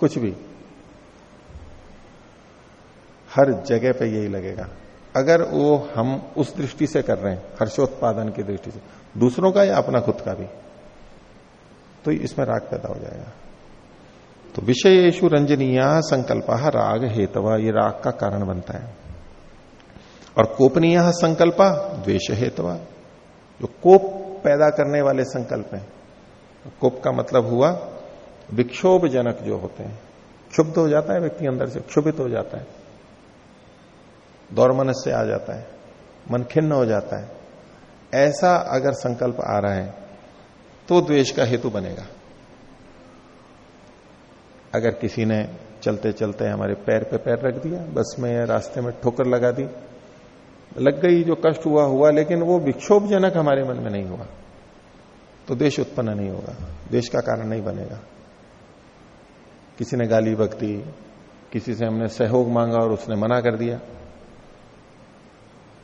कुछ भी। हर जगह पे यही लगेगा। अगर वो हम उस दृष्टि से कर रहे हैं, हर्षोत्पादन की दृष्टि से, दूसरों का या अपना खुद का भी तो इसमें राग पैदा हो जाएगा। तो विषय विषयेशु रंजनीय संकल्प राग हेतवा, ये राग का कारण बनता है। और कोपनीय संकल्प, द्वेष हेतवा। जो कोप पैदा करने वाले संकल्प हैं। कोप का मतलब हुआ विक्षोभ जनक जो होते हैं। क्षुब्ध हो जाता है व्यक्ति अंदर से, क्षुभित हो जाता है। दौर से आ जाता है, मन खिन्न हो जाता है। ऐसा अगर संकल्प आ रहा है तो द्वेष का हेतु बनेगा। अगर किसी ने चलते चलते हमारे पैर पे पैर रख दिया, बस में या रास्ते में ठोकर लगा दी लग गई, जो कष्ट हुआ हुआ, लेकिन वो विक्षोभजनक हमारे मन में नहीं हुआ। तो देश उत्पन्न नहीं होगा, देश का कारण नहीं बनेगा। किसी ने गाली बक दी किसी से हमने सहयोग मांगा और उसने मना कर दिया।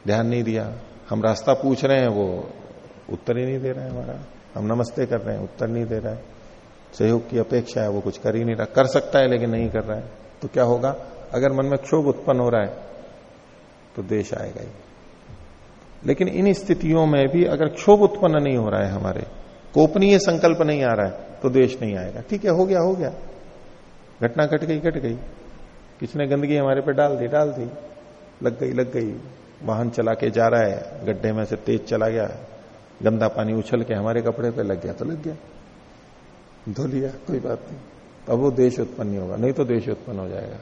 ध्यान नहीं दिया। हम रास्ता पूछ रहे हैं, वो उत्तर ही नहीं दे रहे हैं हमारा। हम नमस्ते कर रहे हैं, उत्तर नहीं दे रहा है। सहयोग की अपेक्षा है, वो कुछ कर ही नहीं रहा। कर सकता है, लेकिन नहीं कर रहा है। तो क्या होगा? अगर मन में क्षोभ उत्पन्न हो रहा है तो देश आएगा ही। लेकिन इन स्थितियों में भी अगर क्षोभ उत्पन्न नहीं हो रहा है हमारे, कोपनीय संकल्प नहीं आ रहा है तो देश नहीं आएगा। ठीक है, हो गया हो गया। घटना घट गई घट गई। किसने गंदगी हमारे पे डाल दी? डाल दी। लग गई लग गई। वाहन चला के जा रहा है, गड्ढे में से तेज चला गया। गंदा पानी उछल के हमारे कपड़े पे लग गया तो लग गया। धो लिया, कोई बात नहीं। अब वो देश उत्पन्न नहीं होगा, नहीं तो देश उत्पन्न हो जाएगा।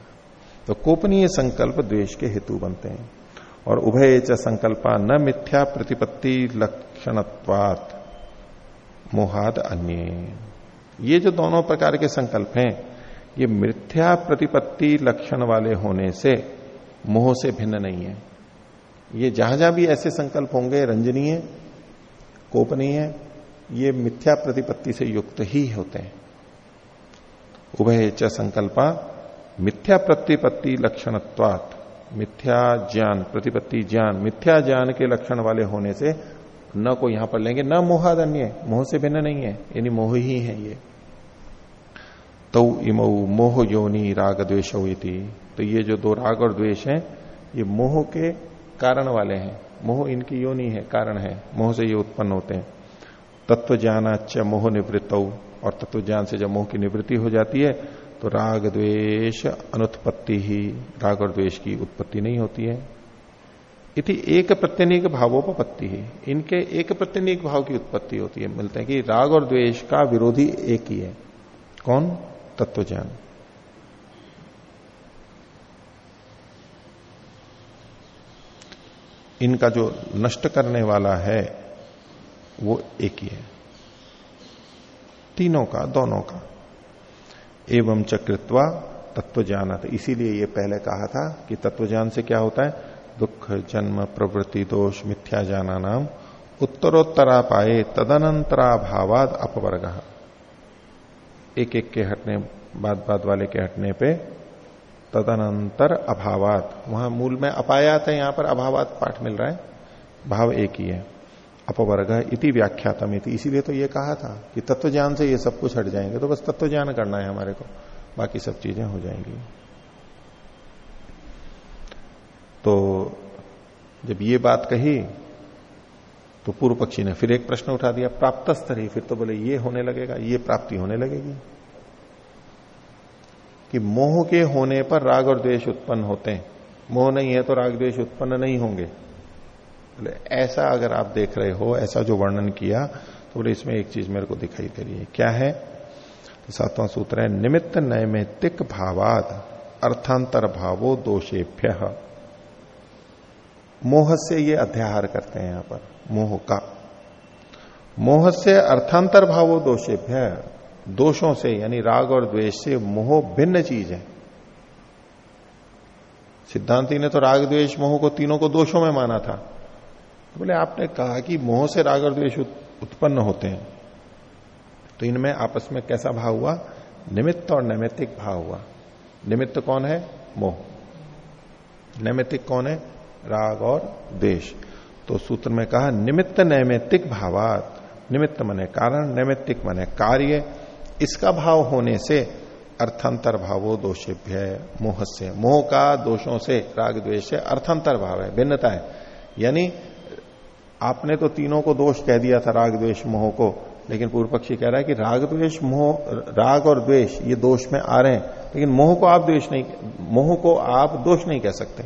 तो कोपनीय संकल्प द्वेश के हेतु बनते हैं। और उभय च संकल्पा न मिथ्या प्रतिपत्ति लक्षणत्वात। मोहाद अन्य। ये जो दोनों प्रकार के संकल्प हैं, ये मिथ्या प्रतिपत्ति लक्षण वाले होने से मोह से भिन्न नहीं है। ये जहाँ जहाँ भी ऐसे संकल्प होंगे, रंजनीय, कोपनीय, ये मिथ्या प्रतिपत्ति से युक्त ही होते हैं। उभय च संकल्पा मिथ्या प्रतिपत्ति लक्षणत्वात। मिथ्या ज्ञान, प्रतिपत्ति ज्ञान, मिथ्या ज्ञान के लक्षण वाले होने से न को यहाँ पर लेंगे, न मोहाद अन्य मोह से भिन्न नहीं है, यानी मोह ही है ये। तो इमऊ मोह योनि राग द्वेश तो ये जो दो राग और द्वेष हैं, ये मोह के कारण वाले हैं। मोह इनकी योनि है, कारण है, मोह से ये उत्पन्न होते हैं। तत्व ज्ञान ज्ञानाच मोह निवृत्त, और तत्व ज्ञान से जब मोह की निवृत्ति हो जाती है तो राग द्वेष अनुत्पत्ति ही राग और द्वेष की उत्पत्ति नहीं होती है। इति एक प्रत्यनिक भावोपत्ति ही, इनके एक प्रत्यनिक भाव की उत्पत्ति होती है। मिलते हैं कि राग और द्वेष का विरोधी एक ही है। कौन? तत्व ज्ञान इनका जो नष्ट करने वाला है, वो एक ही है। तीनों का, दोनों का। एवं चकृत्वा तत्व ज्ञान इसीलिए ये पहले कहा था कि तत्व ज्ञान से क्या होता है? दुख, जन्म, प्रवृत्ति, दोष, मिथ्या जाना नाम उत्तरोत्तरा पाए तदनंतरा भावाद अपवर्ग। एक एक के हटने बाद बाद वाले के हटने पे तदनंतर अभावात वहाँ मूल में अपायात है यहाँ पर अभावात पाठ मिल रहा है भाव एक ही है अपवर्ग इति व्याख्यातम इति। इसीलिए तो ये कहा था कि तत्व ज्ञान से ये सब कुछ हट जाएँगे तो बस तत्व ज्ञान करना है हमारे को, बाकी सब चीज़ें हो जाएँगी। तो जब ये बात कही तो पूर्व पक्षी ने फिर एक प्रश्न उठा दिया प्राप्त स्तर ही फिर तो बोले, ये होने लगेगा, ये प्राप्ति होने लगेगी। कि मोह के होने पर राग और द्वेष उत्पन्न होते हैं। मोह नहीं है तो राग, द्वेष उत्पन्न नहीं होंगे। ऐसा अगर आप देख रहे हो, ऐसा जो वर्णन किया तो बोले, इसमें एक चीज़ मेरे को दिखाई दे रही है। क्या है? तो सातवां सूत्र है, निमित्त नैमित्तिक भावाद अर्थांतर भावो दोषेभ्य। मोह से ये अध्याहार करते हैं यहाँ पर, मोह का। मोह से अर्थांतर भावो दोषेभ्य, दोषों से, यानी राग और द्वेष से मोह भिन्न चीज़ है। सिद्धांति ने तो राग, द्वेष, मोह को तीनों को दोषों में माना था। बोले, आपने कहा कि मोह से राग और द्वेष उत्पन्न होते हैं। तो इनमें आपस में कैसा भाव हुआ? निमित्त और नैमित्तिक भाव हुआ। निमित्त कौन है? मोह। नैमित्तिक कौन है? राग और द्वेष। तो सूत्र में कहा, निमित्त नैमित्तिक भावात। निमित्त मने कारण, नैमित्तिक मने कार्य। इसका भाव होने से अर्थांतर भावो दोषेभ्य मोह से मोह का दोषों से राग द्वेष से अर्थांतर भाव है, भिन्नता है। यानी आपने तो तीनों को दोष कह दिया था राग, द्वेष, मोह को, लेकिन पूर्व पक्षी कह रहा है कि राग, द्वेष, मोह, राग और द्वेष, ये दोष में आ रहे हैं। लेकिन मोह को आप द्वेष नहीं, मोह को आप दोष नहीं कह सकते।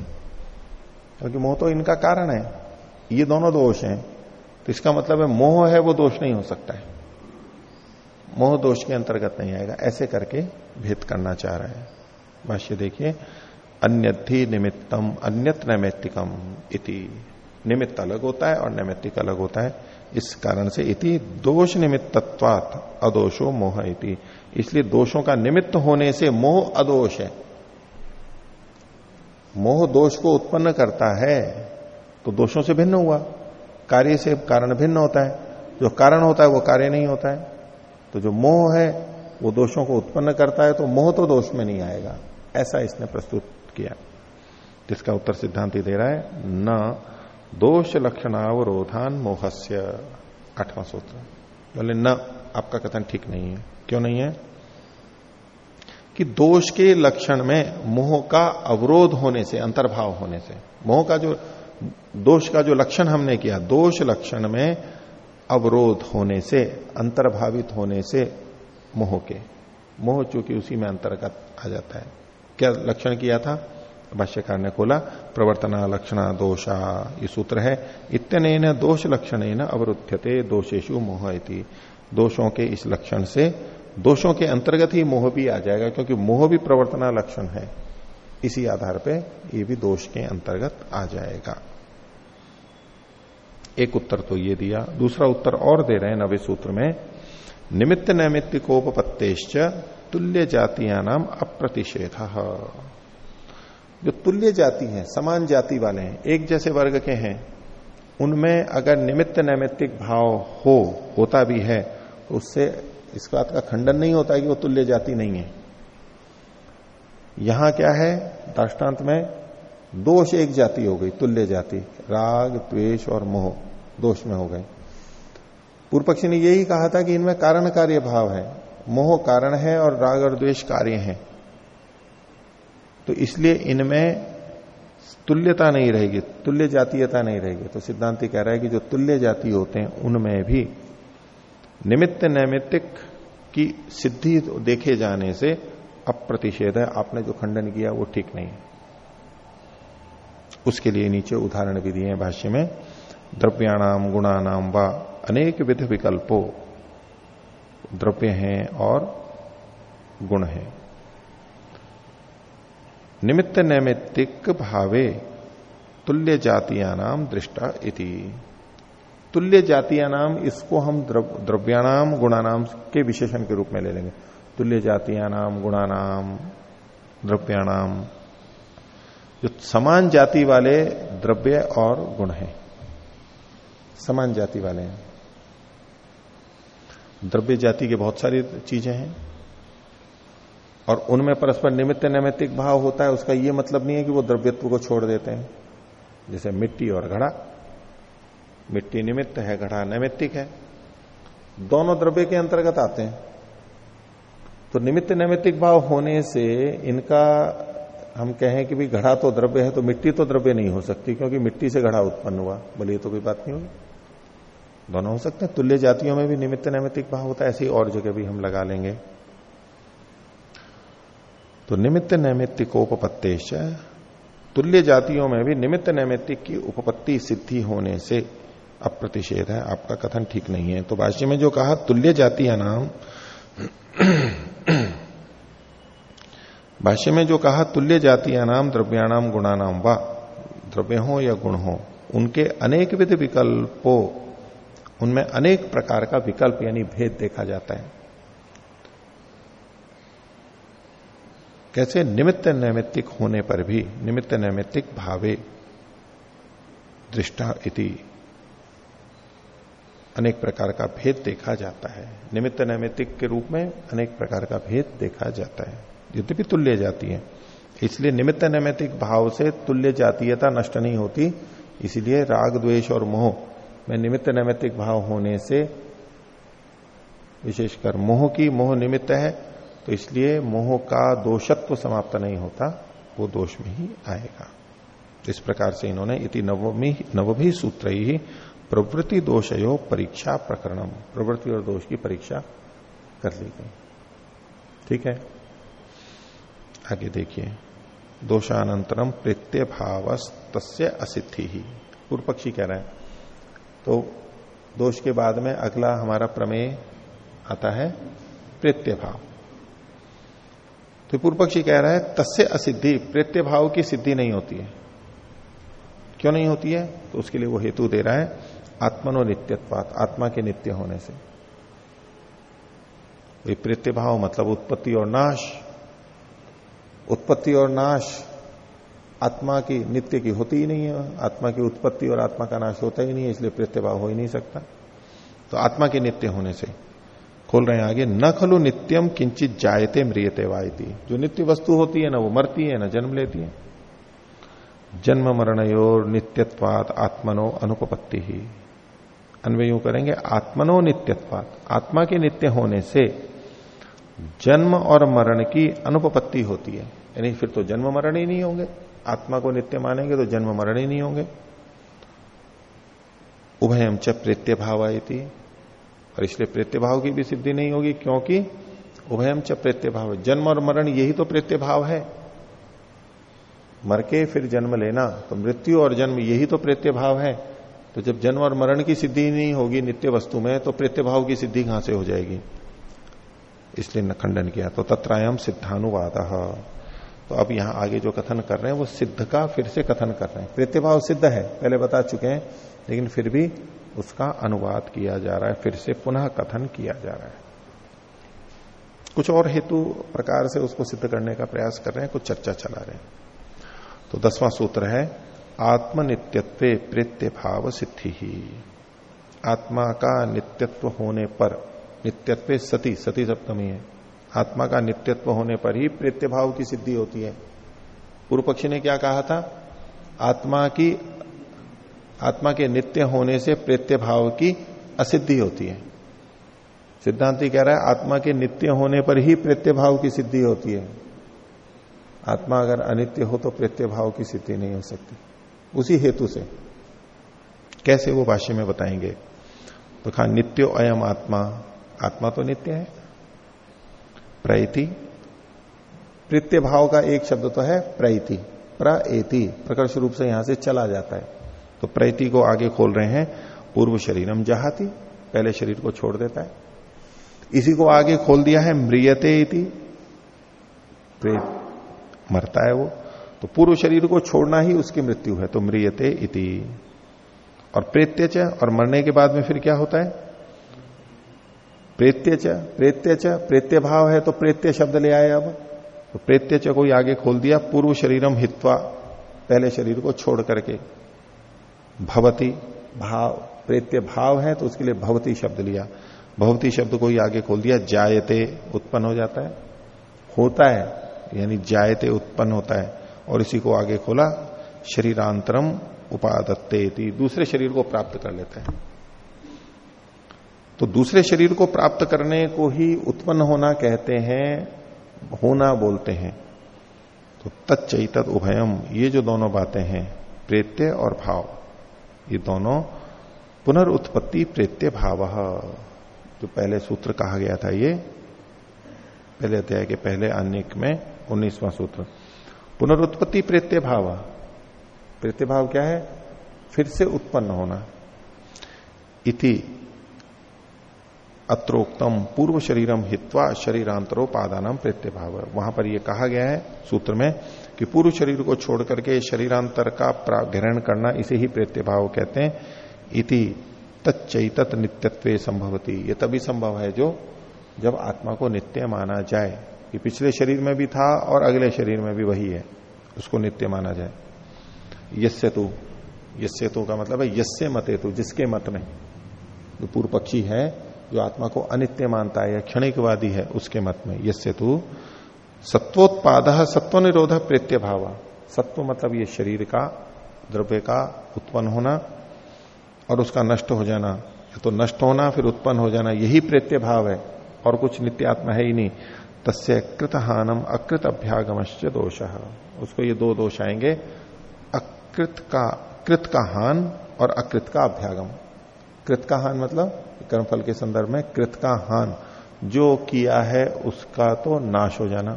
क्योंकि मोह तो इनका कारण है। ये दोनों दोष हैं। तो इसका मतलब है मोह है, वो दोष नहीं हो सकता है। मोह दोष के अंतर्गत नहीं आएगा। ऐसे करके भेद करना चाह रहा है। भाष्य देखिए अन्यथि निमित्तम अन्यत नैमित्तिकम इति। निमित्त अलग होता है और नैमित्तिक अलग होता है। इस कारण से इति दोष निमित्तत्वात अदोषो मोह इति। इसलिए दोषों का निमित्त होने से मोह अदोष है। मोह दोष को उत्पन्न करता है तो दोषों से भिन्न हुआ। कार्य से कारण भिन्न होता है। जो कारण होता है, वो कार्य नहीं होता है। तो जो मोह है, वो दोषों को उत्पन्न करता है तो मोह तो दोष में नहीं आएगा। ऐसा इसने प्रस्तुत किया। जिसका उत्तर सिद्धांति दे रहा है, न दोष लक्षणावरोधान मोहस्य, आठवां सूत्र। बोले, न, आपका कथन ठीक नहीं है। क्यों नहीं है? कि दोष के लक्षण में मोह का अवरोध होने से, अंतर्भाव होने से, मोह का जो, दोष का जो लक्षण हमने किया, दोष लक्षण में अवरोध होने से, अंतर्भावित होने से मोह के। मोह चूँकि उसी में अंतर्गत आ जाता है। क्या लक्षण किया था? भाष्यकार ने खोला, प्रवर्तना लक्षण दोषा, ये सूत्र है। इतने दोष लक्षण अवरुद्धते दोषेशु मोह दोषों के इस लक्षण से, दोषों के अंतर्गत ही मोह भी आ जाएगा, क्योंकि मोह भी प्रवर्तना लक्षण है। इसी आधार पे ये भी दोष के अंतर्गत आ जाएगा। एक उत्तर तो ये दिया, दूसरा उत्तर और दे रहे हैं नवे सूत्र में। निमित्त नैमित्तिकोपत्तेश्च तुल्य जातिया नाम अप्रतिषेध। जो तुल्य जाति है, समान जाति वाले हैं, एक जैसे वर्ग के हैं, उनमें अगर निमित्त नैमित्तिक भाव हो, होता भी है तो उससे इस बात का खंडन नहीं होता है कि वो तुल्य जाति नहीं है। यहाँ क्या है? दृष्टांत में दोष एक जाति हो गई, तुल्य जाति, राग, द्वेष और मोह दोष में हो गए। पूर्व पक्षी ने यही कहा था कि इनमें कारण कार्य भाव है, मोह कारण है और राग और द्वेष कार्य है। तो इसलिए इनमें तुल्यता नहीं रहेगी, तुल्य जातीयता नहीं रहेगी। तो सिद्धांति कह रहा है कि जो तुल्य जाति होते हैं, उनमें भी निमित्त नैमित्तिक की सिद्धि देखे जाने से अप्रतिषेध है। आपने जो खंडन किया, वो ठीक नहीं है। उसके लिए नीचे उदाहरण भी दिए हैं भाष्य में, द्रव्याणाम गुणानाम व अनेक विध विकल्पो, द्रव्य हैं और गुण हैं। निमित्त नैमित्तिक भावे तुल्य जातिया नाम दृष्टा इति। तुल्य जातिया नाम इसको हम द्रव्याणाम गुणानाम के विशेषण के रूप में ले लेंगे। तुल्य जातिया नाम गुणानाम, द्रव्याणाम। जो समान जाति वाले द्रव्य और गुण हैं। समान जाति वाले हैं। द्रव्य जाति के बहुत सारी चीज़ें हैं। और उनमें परस्पर निमित्त नैमित्तिक भाव होता है, उसका यह मतलब नहीं है कि वो द्रव्यत्व को छोड़ देते हैं। जैसे मिट्टी और घड़ा। मिट्टी निमित्त है, घड़ा नैमित्तिक है। दोनों द्रव्य के अंतर्गत आते हैं। तो निमित्त नैमित्तिक भाव होने से इनका हम कहें कि भी घड़ा तो द्रव्य है तो मिट्टी तो द्रव्य नहीं हो सकती, क्योंकि मिट्टी से घड़ा उत्पन्न हुआ। बोलिए तो कोई बात नहीं होगी। दोनों हो सकते हैं। तुल्य जातियों में भी निमित्त नैमित्तिक भाव होता है, ऐसी और जगह भी हम लगा लेंगे। तो निमित्त नैमित्तिकोपत्तेश तुल्य जातियों में भी निमित्त नैमित्तिक की उपपत्ति सिद्धि होने से अप्रतिषेध है। आपका कथन ठीक नहीं है। तो भाष्य में जो कहा, तुल्य जातिया नाम। भाष्य में जो कहा, तुल्य जातिया नाम द्रव्याणाम गुणानाम व, द्रव्य हो या गुण हो उनके अनेक विध विकल्पों, उनमें अनेक प्रकार का विकल्प यानी भेद देखा जाता है। कैसे निमित्त नैमित्तिक होने पर भी, निमित्त नैमित्तिक भावे दृष्टा इति। अनेक प्रकार का भेद देखा जाता है। निमित्त नैमित्तिक के रूप में अनेक प्रकार का भेद देखा जाता है। यद्यपि तुल्य जाती है, इसलिए निमित्त नैमित्तिक भाव से तुल्य जातीयता नष्ट नहीं होती। इसीलिए राग, द्वेष और मोह में निमित्त नैमित्तिक भाव होने से, विशेषकर मोह की, मोह निमित्त है तो इसलिए मोह का दोषत्व समाप्त नहीं होता, वो दोष में ही आएगा। इस प्रकार से इन्होंने इति नवमी नवभी सूत्र ही प्रवृत्ति दोषयो परीक्षा प्रकरणम, प्रवृत्ति और दोष की परीक्षा कर ली गई। ठीक है? आगे देखिए। दोषानंतरम प्रत्यय भाव तस्य असिद्धि ही। पूर्व पक्षी कह रहे हैं। तो दोष के बाद में अगला हमारा प्रमेय आता है प्रत्यय भाव तो पूर्व पक्षी कह रहा है, तस्य असिद्धि प्रत्यय भाव की सिद्धि नहीं होती है। क्यों नहीं होती है? तो उसके लिए वो हेतु दे रहा है आत्मनो नित्यत्वात आत्मा के नित्य होने से। प्रत्यय भाव मतलब उत्पत्ति और नाश। उत्पत्ति और नाश आत्मा की, नित्य की होती ही नहीं है। आत्मा की उत्पत्ति और आत्मा का नाश होता ही नहीं है, इसलिए प्रत्यभाव हो ही नहीं सकता। तो आत्मा के नित्य होने से। खोल रहे हैं आगे, न खलु नित्यम किंचित जायते मृियते वायती जो नित्य वस्तु होती है, ना वो मरती है, ना जन्म लेती है। जन्म मरणयोर नित्यत्वात आत्मनो अनुपत्ति ही अन्वय करेंगे, आत्मनो नित्यत्वात। आत्मा के नित्य होने से जन्म और मरण की अनुपपत्ति होती है। यानी फिर तो जन्म मरण ही नहीं होंगे। आत्मा को नित्य मानेंगे तो जन्म मरण ही नहीं होंगे। उभयम च प्रेत्य भाव थी और इसलिए प्रत्यय भाव की भी सिद्धि नहीं होगी, क्योंकि उभयम च प्रत्यय भाव जन्म और मरण यही तो प्रत्यय भाव है। मर के फिर जन्म लेना तो मृत्यु और जन्म यही तो प्रत्यय भाव है। तो जब जन्म और मरण की सिद्धि नहीं होगी नित्य वस्तु में तो प्रत्यय भाव की सिद्धि कहाँ से हो जाएगी? इसलिए न खंडन किया। तो तत्रायम सिद्धानुवाद। तो अब यहाँ आगे जो कथन कर रहे हैं, वो सिद्ध का फिर से कथन कर रहे हैं। प्रत्यभाव सिद्ध है, पहले बता चुके हैं, लेकिन फिर भी उसका अनुवाद किया जा रहा है, फिर से पुनः कथन किया जा रहा है। कुछ और हेतु प्रकार से उसको सिद्ध करने का प्रयास कर रहे हैं, कुछ चर्चा चला रहे हैं। तो दसवां सूत्र है, आत्मनित्यत्व प्रेत्य भाव सिद्धि ही। आत्मा का नित्यत्व होने पर, नित्यत्व सती सती सप्तमी है। आत्मा का नित्यत्व होने पर ही प्रेत्य भाव की सिद्धि होती है। पूर्व पक्षी ने क्या कहा था? आत्मा की आत्मा के नित्य होने से प्रेत्य भाव की असिद्धि होती है। सिद्धांति कह रहा है, आत्मा के नित्य होने पर ही प्रेत्य भाव की सिद्धि होती है। आत्मा अगर अनित्य हो तो प्रत्यय भाव की सिद्धि नहीं हो सकती। उसी हेतु से। कैसे वो भाष्य में बताएँगे? तो कहा, नित्यो अयम आत्मा। आत्मा तो नित्य है। प्रैति। प्रत्यय भाव का एक शब्द तो है, प्रैति। प्रएति। प्रकर्ष रूप से यहाँ से चला जाता है। तो प्रैति को आगे खोल रहे हैं, पूर्व शरीरम जहाती, पहले शरीर को छोड़ देता है। इसी को आगे खोल दिया है मृियते इति। मरता है वो। तो पूर्व शरीर को छोड़ना ही उसकी मृत्यु है तो मृियते इति। और प्रेत्यच और मरने के बाद में फिर क्या होता है? प्रेत्यच प्रेत्यच प्रेत्य भाव है तो प्रेत्य शब्द ले आए अब। तो प्रेत्यच को आगे खोल दिया, पूर्व शरीरम हित्वा, पहले शरीर को छोड़ करके। भवती भाव, प्रेत्य भाव है तो उसके लिए भवती शब्द लिया। भवती शब्द को ही आगे खोल दिया, जायते उत्पन्न हो जाता है। होता है, यानी जायते उत्पन्न होता है, और इसी को आगे खोला, शरीरांतरम उपादत्ते दूसरे शरीर को प्राप्त कर लेते हैं। तो दूसरे शरीर को प्राप्त करने को ही उत्पन्न होना कहते हैं, होना बोलते हैं। तो तत्त उभयम, ये जो दोनों बातें हैं, प्रेत्य और भाव। ये दोनों पुनर्उत्पत्ति प्रेत्य भाव जो पहले सूत्र कहा गया था ये, पहले अध्याय के पहले अन्य में उन्नीसवां सूत्र। पुनरुत्पत्ति प्रत्य भाव प्रेत्य भाव क्या है? फिर से उत्पन्न होना। इति अत्रोक्तम पूर्व शरीरम हित्वा शरीरांतरोपादानम प्रत्यय भाव वहाँ पर यह कहा गया है, सूत्र में, कि पूर्व शरीर को छोड़ करके शरीरांतर का ग्रहण करना इसे ही प्रत्यय भाव कहते हैं। इति तच्चत नित्यत्व संभवती। ये तभी संभव है जो, जब आत्मा को नित्य माना जाए, कि पिछले शरीर में भी था और अगले शरीर में भी वही है, उसको नित्य माना जाए। यस्य तू, यस्य तो का मतलब है, यस्य मते तू, जिसके मत में। जो पूर्व पक्षी है जो आत्मा को अनित्य मानता है या क्षणिकवादी है, उसके मत में यसे तू सत्वोत्पाद सत्व निरोध प्रेत्य भाव सत्व मतलब ये शरीर का, द्रव्य का उत्पन्न होना और उसका नष्ट हो जाना। तो नष्ट होना, फिर उत्पन्न हो जाना, यही प्रेत्य भाव है। और कुछ नित्य आत्मा है ही नहीं। तस्य कृत हानम अकृत अभ्यागमश्च दोष। उसको ये दो दोष आएँगे। अकृत का, कृत का हान और अकृत का अभ्यागम। कृत का हान मतलब कर्मफल के संदर्भ में कृत का हान जो किया है उसका तो नाश हो जाना।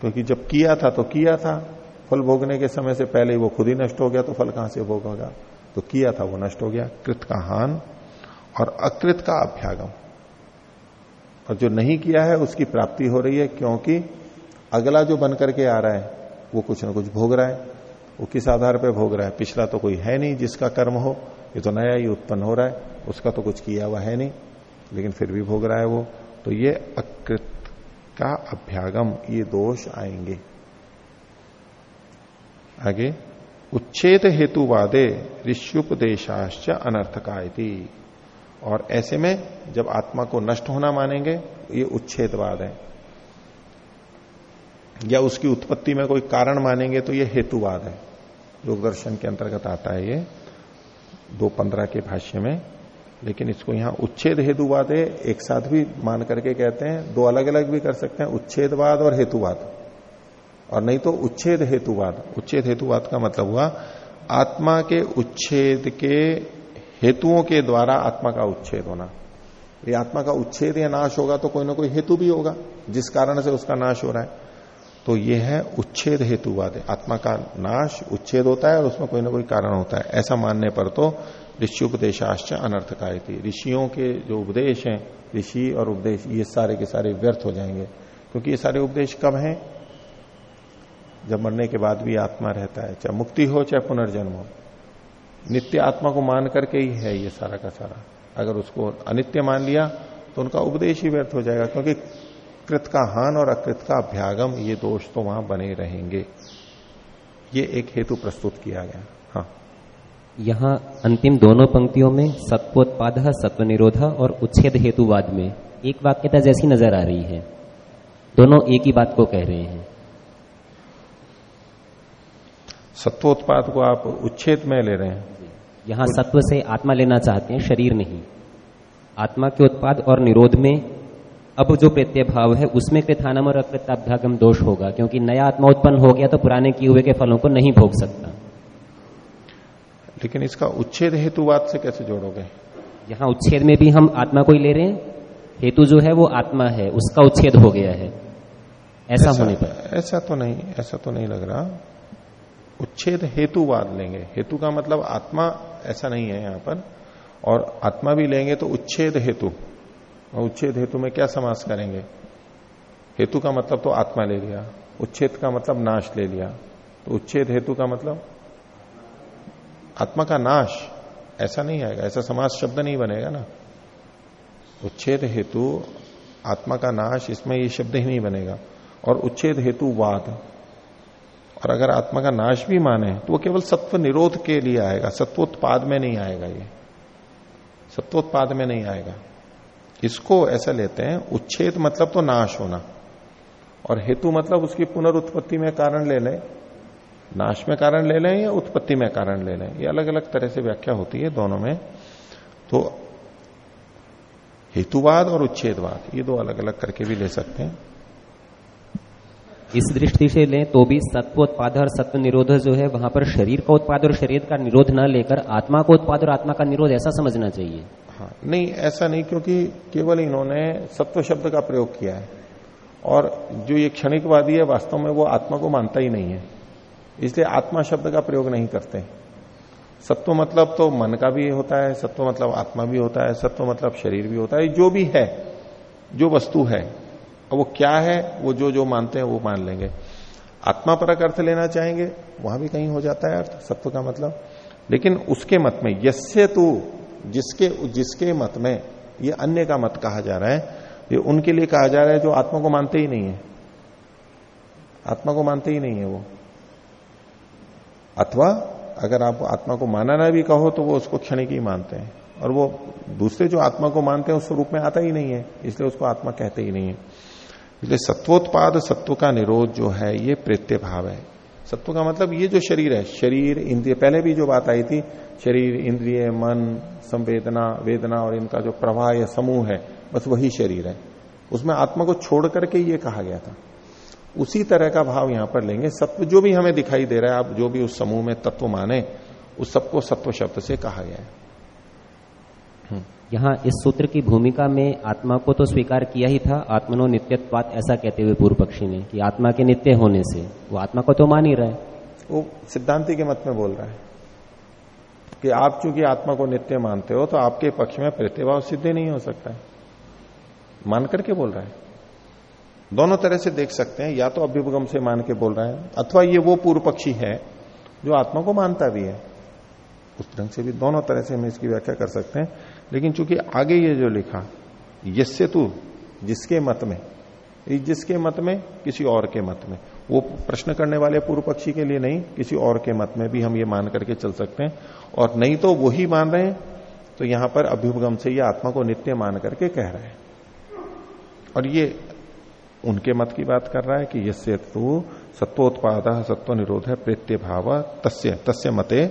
क्योंकि जब किया था तो किया था। फल भोगने के समय से पहले ही वो खुद ही नष्ट हो गया तो फल कहाँ से भोग होगा तो किया था, वो नष्ट हो गया। कृत का हान और अकृत का अभ्यागम। और जो नहीं किया है, उसकी प्राप्ति हो रही है, क्योंकि अगला जो बन करके आ रहा है, वो कुछ ना कुछ भोग रहा है। वो किस आधार पर भोग रहा है? पिछला तो कोई है नहीं जिसका कर्म हो, ये तो नया ही उत्पन्न हो रहा है। उसका तो कुछ किया हुआ है नहीं, लेकिन फिर भी भोग रहा है वो। तो ये अकृत का अभ्यागम, ये दोष आएँगे। आगे, उच्छेद हेतुवादे ऋष्युपदेशाश्च अनर्थकायती। और ऐसे में जब आत्मा को नष्ट होना मानेंगे, ये उच्छेदवाद है। या उसकी उत्पत्ति में कोई कारण मानेंगे तो ये हेतुवाद है। योग दर्शन के अंतर्गत आता है ये, दो पंद्रह के भाष्य में लेकिन इसको यहाँ उच्छेद हेतुवाद है, एक साथ भी मान करके कहते हैं, दो अलग अलग भी कर सकते हैं, उच्छेदवाद और हेतुवाद। और नहीं तो उच्छेद हेतुवाद। उच्छेद हेतुवाद का मतलब हुआ, आत्मा के उच्छेद के हेतुओं के द्वारा आत्मा का उच्छेद होना। ये आत्मा का उच्छेद या नाश होगा तो कोई ना कोई हेतु भी होगा, जिस कारण से उसका नाश हो रहा है। तो ये है उच्छेद हेतुवाद। आत्मा का नाश उच्छेद होता है और उसमें कोई ना कोई कारण होता है। ऐसा मानने पर तो ऋषियोपदेशाश्च अनर्थकाय थी ऋषियों के जो उपदेश हैं, ऋषि और उपदेश, ये सारे के सारे व्यर्थ हो जाएँगे। क्योंकि ये सारे उपदेश कब हैं? जब मरने के बाद भी आत्मा रहता है, चाहे मुक्ति हो, चाहे पुनर्जन्म हो। नित्य आत्मा को मान करके ही है ये सारा का सारा। अगर उसको अनित्य मान लिया तो उनका उपदेश ही व्यर्थ हो जाएगा, क्योंकि कृत का हान और अकृत का अभ्यागम ये दोष तो वहाँ बने रहेंगे। ये एक हेतु प्रस्तुत किया गया। यहाँ अंतिम दोनों पंक्तियों में सत्वोत्पाद सत्व निरोध और उच्छेद हेतुवाद में एक वाक्यता जैसी नज़र आ रही है। दोनों एक ही बात को कह रहे हैं। सत्वोत्पाद को आप उच्छेद में ले रहे हैं। यहाँ सत्व से आत्मा लेना चाहते हैं शरीर नहीं। आत्मा के उत्पाद और निरोध में अब जो प्रत्यय भाव है उसमें कृथानम और अकृताभ्यागम दोष होगा क्योंकि नया आत्मा उत्पन्न हो गया तो पुराने किए हुए के फलों को नहीं भोग सकता। लेकिन इसका उच्छेद हेतुवाद से कैसे जोड़ोगे? यहाँ उच्छेद में भी हम आत्मा को ही ले रहे हैं। हेतु जो है वो आत्मा है उसका उच्छेद हो गया है। ऐसा, ऐसा होने पर। ऐसा तो नहीं ऐसा तो नहीं लग रहा। उच्छेद हेतुवाद लेंगे। हेतु का मतलब आत्मा ऐसा नहीं है यहाँ पर। और आत्मा भी लेंगे तो उच्छेद हेतु। और उच्छेद हेतु में क्या समास करेंगे? हेतु का मतलब तो आत्मा ले लिया। उच्छेद का मतलब नाश ले लिया। तो उच्छेद हेतु का मतलब? आत्मा का नाश, ऐसा नहीं आएगा, ऐसा समास शब्द नहीं बनेगा ना। उच्छेद हेतु आत्मा का नाश, इसमें ये शब्द ही नहीं बनेगा। और उच्छेद हेतु वाद। और अगर आत्मा का नाश भी माने तो वो केवल सत्व निरोध के लिए आएगा, सत्वोत्पाद में नहीं आएगा ये। सत्वोत्पाद में नहीं आएगा। इसको ऐसा लेते हैं, उच्छेद मतलब तो नाश होना। और हेतु मतलब उसकी पुनरुत्पत्ति में कारण ले लें। नाश में कारण ले लें या उत्पत्ति में कारण ले लें? ये अलग अलग तरह से व्याख्या होती है दोनों में। तो हेतुवाद और उच्छेदवाद ये दो अलग अलग करके भी ले सकते हैं। इस दृष्टि से लें तो भी सत्व उत्पाद और सत्व निरोध जो है वहाँ पर शरीर का उत्पाद और शरीर का निरोध न लेकर आत्मा का उत्पाद और आत्मा का निरोध ऐसा समझना चाहिए। हाँ नहीं ऐसा नहीं क्योंकि केवल इन्होंने सत्व शब्द का प्रयोग किया है। और जो ये क्षणिकवादी है वास्तव में वो आत्मा को मानता ही नहीं है। इसलिए आत्मा शब्द का प्रयोग नहीं करते। सत्व मतलब तो मन का भी होता है, सत्व मतलब आत्मा भी होता है, सत्व मतलब शरीर भी होता है जो भी है, जो वस्तु है और वो क्या है, वो जो जो मानते हैं वो मान लेंगे। आत्मा पर अर्थ लेना चाहेंगे, वहाँ भी कहीं हो जाता है अर्थ, सत्व का मतलब। लेकिन उसके मत में, यस्य तू, जिसके जिसके मत में, ये अन्य का मत कहा जा रहा है, ये उनके लिए कहा जा रहा है जो आत्मा को मानते ही नहीं है। आत्मा को मानते ही नहीं है वो। अथवा अगर आप आत्मा को माना ना भी कहो तो वो उसको क्षणिक ही मानते हैं। और वो दूसरे जो आत्मा को मानते हैं उस रूप में आता ही नहीं है, इसलिए उसको आत्मा कहते ही नहीं है। इसलिए सत्वोत्पाद, सत्व का निरोध जो है, ये प्रेत्य भाव है। सत्व का मतलब ये जो शरीर है, शरीर, इंद्रिय, पहले भी जो बात आई थी, शरीर, इंद्रिय, मन, संवेदना, वेदना और इनका जो प्रवाह या समूह है, बस वही शरीर है। उसमें आत्मा को छोड़ करके ये कहा गया था। उसी तरह का भाव यहाँ पर लेंगे। सत्व जो भी हमें दिखाई दे रहा है आप जो भी उस समूह में तत्व माने उस सबको सत्व शब्द से कहा गया है। हम्म। यहाँ इस सूत्र की भूमिका में आत्मा को तो स्वीकार किया ही था आत्मनो नित्यत्वात ऐसा कहते हुए पूर्व पक्षी ने कि आत्मा के नित्य होने से वो आत्मा को तो मान ही रहा है। वो सिद्धांति के मत में बोल रहा है कि आप चूँकि आत्मा को नित्य मानते हो तो आपके पक्ष में प्रतिभाव सिद्ध नहीं हो सकता है। मान करके बोल रहा है। दोनों तरह से देख सकते हैं, या तो अभ्युपगम से मान के बोल रहे हैं, अथवा ये वो पूर्व पक्षी है, जो आत्मा को मानता भी है। उस ढंग से भी दोनों तरह से हम इसकी व्याख्या कर सकते हैं। लेकिन चूँकि आगे ये जो लिखा यसे तू, जिसके मत में जिसके मत में, किसी और के मत में। वो प्रश्न करने वाले पूर्व पक्षी के लिए नहीं, किसी और के मत में भी हम ये मान करके चल सकते हैं। और नहीं तो वही मान रहे हैं तो यहाँ पर अभ्युपगम से ये आत्मा को नित्य मान करके कह रहे हैं। और ये उनके मत की बात कर रहा है कि यसे तो सत्वोत्पाद सत्व निरोध है प्रेत्य भाव तस्य तस्य मते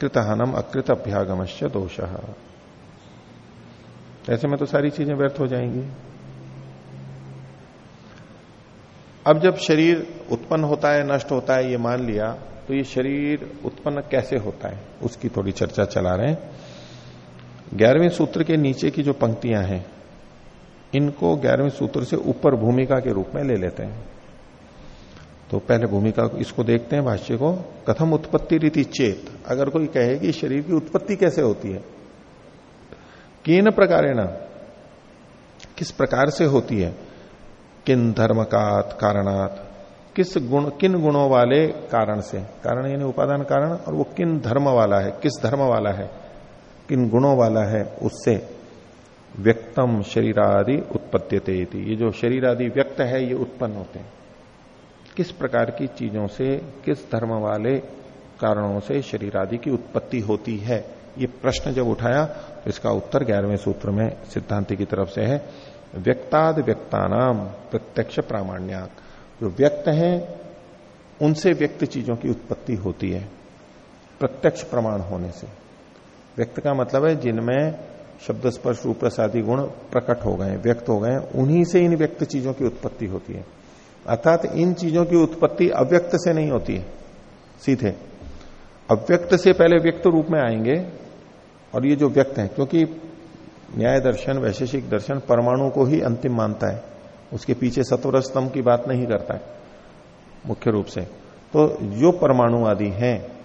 कृतहनम अकृत अभ्यागमश्च दोष। ऐसे में तो सारी चीज़ें व्यर्थ हो जाएँगी। अब जब शरीर उत्पन्न होता है, नष्ट होता है, ये मान लिया तो ये शरीर उत्पन्न कैसे होता है? उसकी थोड़ी चर्चा चला रहे हैं। ग्यारहवें सूत्र के नीचे की जो पंक्तियाँ हैं इनको ग्यारहवें सूत्र से ऊपर भूमिका के रूप में ले लेते हैं। तो पहले भूमिका इसको देखते हैं भाष्य को, कथम उत्पत्ति रीति चेत। अगर कोई कहे कि शरीर की उत्पत्ति कैसे होती है? किन प्रकार किस प्रकार से होती है? किन धर्मकात कारणात? किस गुण, किन गुणों वाले कारण से? कारण यानी उपादान कारण, और वो किन धर्म वाला है? किस धर्म वाला है? किन गुणों वाला है उससे? व्यक्तम शरीरादि उत्पत्त्यते ये जो शरीर आदि व्यक्त है, ये उत्पन्न होते हैं। किस प्रकार की चीज़ों से, किस धर्म वाले कारणों से शरीर आदि की उत्पत्ति होती है? ये प्रश्न जब उठाया तो इसका उत्तर ग्यारहवें सूत्र में सिद्धांति की तरफ़ से है। व्यक्ताद व्यक्ता नाम प्रत्यक्ष प्रामाण्यात। जो व्यक्त है, उनसे व्यक्त चीज़ों की उत्पत्ति होती है, प्रत्यक्ष प्रमाण होने से। व्यक्त का मतलब है, जिनमें शब्द स्पर्श रूप प्रसादी गुण प्रकट हो गए, व्यक्त हो गए, उन्हीं से इन व्यक्त चीज़ों की उत्पत्ति होती है। अर्थात इन चीज़ों की उत्पत्ति अव्यक्त से नहीं होती है, सीधे। अव्यक्त से पहले व्यक्त रूप में आएँगे, और ये जो व्यक्त है, क्योंकि न्याय दर्शन, वैशेषिक दर्शन परमाणु को ही अंतिम मानता है, उसके पीछे सत्वर स्तंभ की बात नहीं करता है, मुख्य रूप से। तो जो परमाणु आदि हैं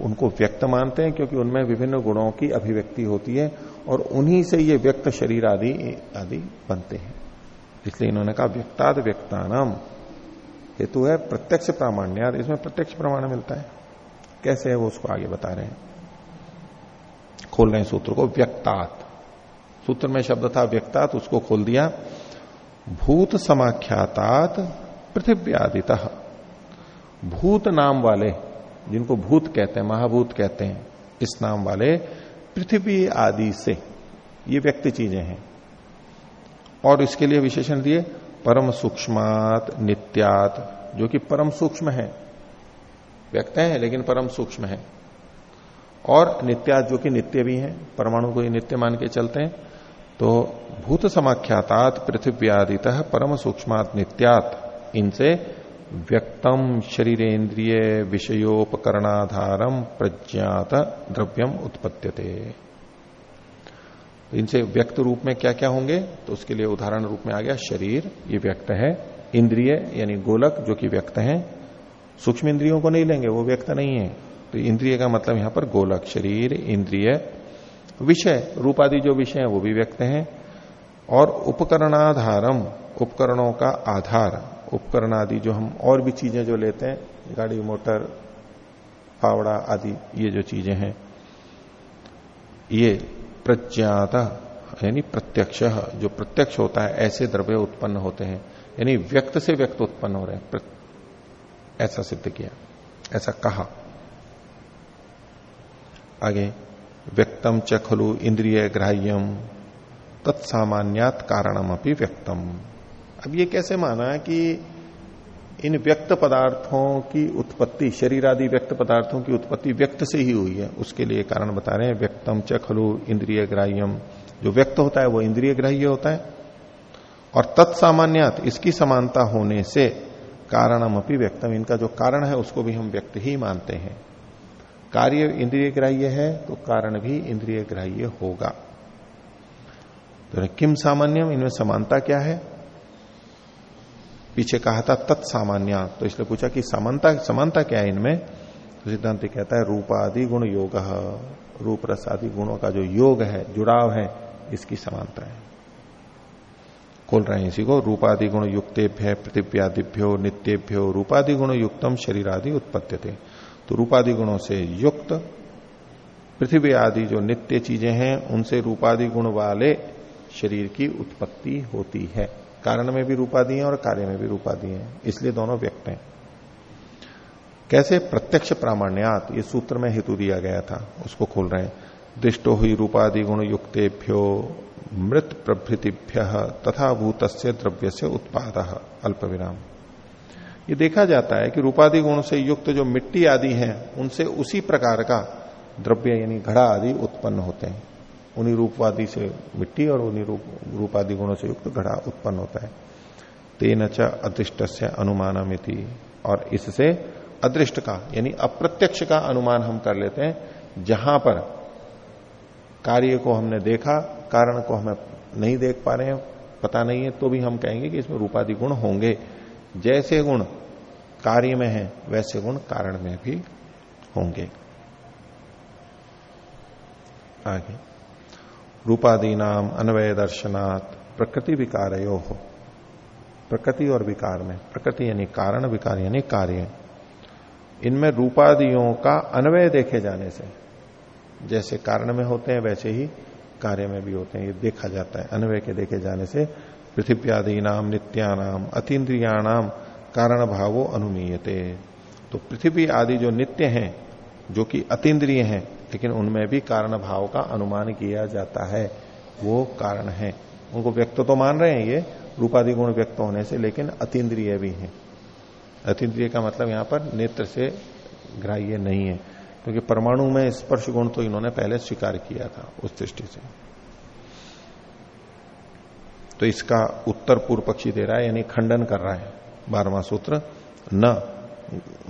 उनको व्यक्त मानते हैं क्योंकि उनमें विभिन्न गुणों की अभिव्यक्ति होती है और उन्हीं से ये व्यक्त शरीर आदि आदि बनते हैं। इसलिए इन्होंने कहा व्यक्ताद व्यक्तानाम। हेतु है प्रत्यक्ष प्रामाण्याद इसमें प्रत्यक्ष प्रमाण मिलता है। कैसे है वो उसको आगे बता रहे हैं। खोल रहे हैं सूत्र को, व्यक्तात। सूत्र में शब्द था व्यक्तात, उसको खोल दिया। भूत समाख्यातात पृथ्वी आदित भूत नाम वाले जिनको भूत कहते हैं, महाभूत कहते हैं, इस नाम वाले पृथ्वी आदि से ये व्यक्ति चीज़ें हैं। और इसके लिए विशेषण दिए, परम सूक्ष्मात नित्यात, जो कि परम सूक्ष्म है। व्यक्त है, लेकिन परम सूक्ष्म है। और नित्यात जो कि नित्य भी है, परमाणु को ये नित्य मान के चलते हैं तो भूत समाख्यातात पृथ्वी आदित परम सूक्ष्मात नित्यात, इनसे व्यक्तम शरीरेन्द्रिय विषयोपकरणाधारम प्रज्ञात द्रव्यम उत्पत्त्यते। इनसे व्यक्त रूप में क्या क्या होंगे? तो उसके लिए उदाहरण रूप में आ गया, शरीर, ये व्यक्त है। इंद्रिय, यानी गोलक, जो कि व्यक्त है, सूक्ष्म इंद्रियों को नहीं लेंगे, वो व्यक्त नहीं है। तो इंद्रिय का मतलब यहाँ पर गोलक, शरीर, इंद्रिय, विषय रूप आदि जो विषय है, वो भी व्यक्त है। और उपकरणाधारम, उपकरणों का आधार उपकरण आदि जो हम और भी चीज़ें जो लेते हैं, गाड़ी, मोटर, फावड़ा आदि, ये जो चीज़ें हैं, ये प्रज्ञाता, यानी प्रत्यक्ष, जो प्रत्यक्ष होता है, ऐसे द्रव्य उत्पन्न होते हैं। यानी व्यक्त से व्यक्त उत्पन्न हो रहे हैं। ऐसा सिद्ध किया, ऐसा कहा। आगे, व्यक्तम च खलु इंद्रिय ग्राह्यम, तत्सामान्यात कारणम अपनी व्यक्तम। अब ये कैसे माना कि इन व्यक्त पदार्थों की उत्पत्ति, शरीर आदि व्यक्त पदार्थों की उत्पत्ति व्यक्त से ही हुई है, उसके लिए कारण बता रहे हैं, व्यक्तम च खलु इंद्रिय ग्राह्यम। जो व्यक्त होता है वो इंद्रिय ग्राह्य होता है। और तत्सामान्यात इसकी समानता होने से कारणम अपनी व्यक्तम, इनका जो कारण है उसको भी हम व्यक्त ही मानते हैं। कार्य इंद्रिय ग्राह्य है तो कारण भी इंद्रिय ग्राह्य होगा। तो किम सामान्यम, इनमें समानता क्या है? पीछे कहा था तत्सामान्य। तो इसलिए पूछा कि समानता समानता क्या है इनमें? तो सिद्धांत कहता है रूपादि गुण योग। रूप रस आदि गुणों का जो योग है, जुड़ाव है, इसकी समानता है। खोल रहे हैं इसी को, रूपादि गुण युक्तेभ्य पृथिव्यादिभ्यो नित्येभ्यो। रूपादि गुण युक्तम शरीर आदि उत्पत्ति थे तो रूपादि गुणों से युक्त, पृथ्वी आदि जो नित्य चीज़ें हैं, उनसे रूपादि गुण वाले शरीर की उत्पत्ति होती है। कारण में भी रूपादि है और कार्य में भी रूपादि है। इसलिए दोनों व्यक्त हैं। कैसे प्रत्यक्ष प्रामाण्यात ये सूत्र में हेतु दिया गया था, उसको खोल रहे हैं। दृष्टो हुई रूपादि गुण युक्तेभ्यो मृत प्रभृतिभ्य तथा भूत द्रव्य से उत्पाद अल्प विराम ये देखा जाता है कि रूपादि गुण से युक्त जो मिट्टी आदि है, उनसे उसी प्रकार का द्रव्य यानी घड़ा आदि उत्पन्न होते हैं। उन्हीं रूपवादी से मिट्टी और उन्हीं रूप, रूपादि गुणों से युक्त घड़ा उत्पन्न होता है। तेन च अदृष्ट से अनुमानमिति। और इससे अदृष्ट का, यानी अप्रत्यक्ष का अनुमान हम कर लेते हैं, जहाँ पर कार्य को हमने देखा, कारण को हमें नहीं देख पा रहे हैं, पता नहीं है तो भी हम कहेंगे कि इसमें रूपादि गुण होंगे। जैसे गुण कार्य में है, वैसे गुण कारण में भी होंगे। आगे। रूपादि नाम अन्वय दर्शनात् प्रकृति विकार हो प्रकृति और विकार में। प्रकृति यानी कारण, विकार यानी कार्य। इनमें रूपादियों का अन्वय देखे जाने से, जैसे कारण में होते हैं, वैसे ही कार्य में भी होते हैं। ये देखा जाता है, अन्वय के देखे जाने से पृथ्व्यादि नाम नित्यानाम, अतीन्द्रियाणाम कारण भावो अनुमीयते। तो पृथ्वी आदि जो नित्य हैं, जो कि अतीन्द्रिय हैं लेकिन उनमें भी कारण भाव का अनुमान किया जाता है। वो कारण है। उनको व्यक्त तो मान रहे हैं ये रूपादि गुण व्यक्त होने से, लेकिन अतीन्द्रिय भी है। अतीन्द्रिय का मतलब यहाँ पर नेत्र से ग्राह्य नहीं है, क्योंकि परमाणु में स्पर्श गुण तो इन्होंने पहले स्वीकार किया था उस दृष्टि से। तो इसका उत्तर पूर्व पक्षी दे रहा है, यानी खंडन कर रहा है। बारहवा सूत्र, न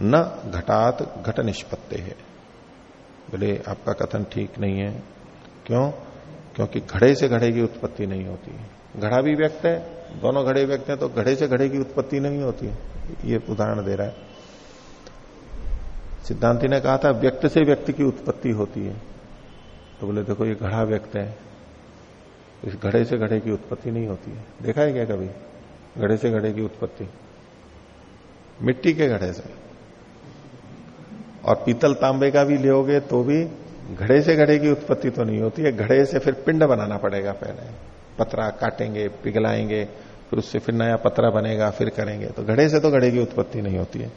न घटात घट निष्पत्ति है। बोले, आपका कथन ठीक नहीं है। क्यों? क्योंकि घड़े से घड़े की उत्पत्ति नहीं होती। घड़ा भी व्यक्त है, दोनों घड़े व्यक्त हैं तो घड़े से घड़े की उत्पत्ति नहीं होती। ये उदाहरण दे रहा है। सिद्धांति ने कहा था, व्यक्त से व्यक्ति की उत्पत्ति होती है। तो बोले, देखो, ये घड़ा व्यक्त है। इस घड़े से घड़े की उत्पत्ति नहीं होती है। देखा है क्या कभी? घड़े से घड़े की उत्पत्ति। मिट्टी के घड़े से। और पीतल तांबे का भी लोगे तो भी घड़े से घड़े की उत्पत्ति तो नहीं होती है, घड़े से फिर पिंड बनाना पड़ेगा पहले। पतरा काटेंगे, पिघलाएँगे, फिर उससे फिर नया पतरा बनेगा, फिर करेंगे। तो घड़े से तो घड़े की उत्पत्ति नहीं होती है।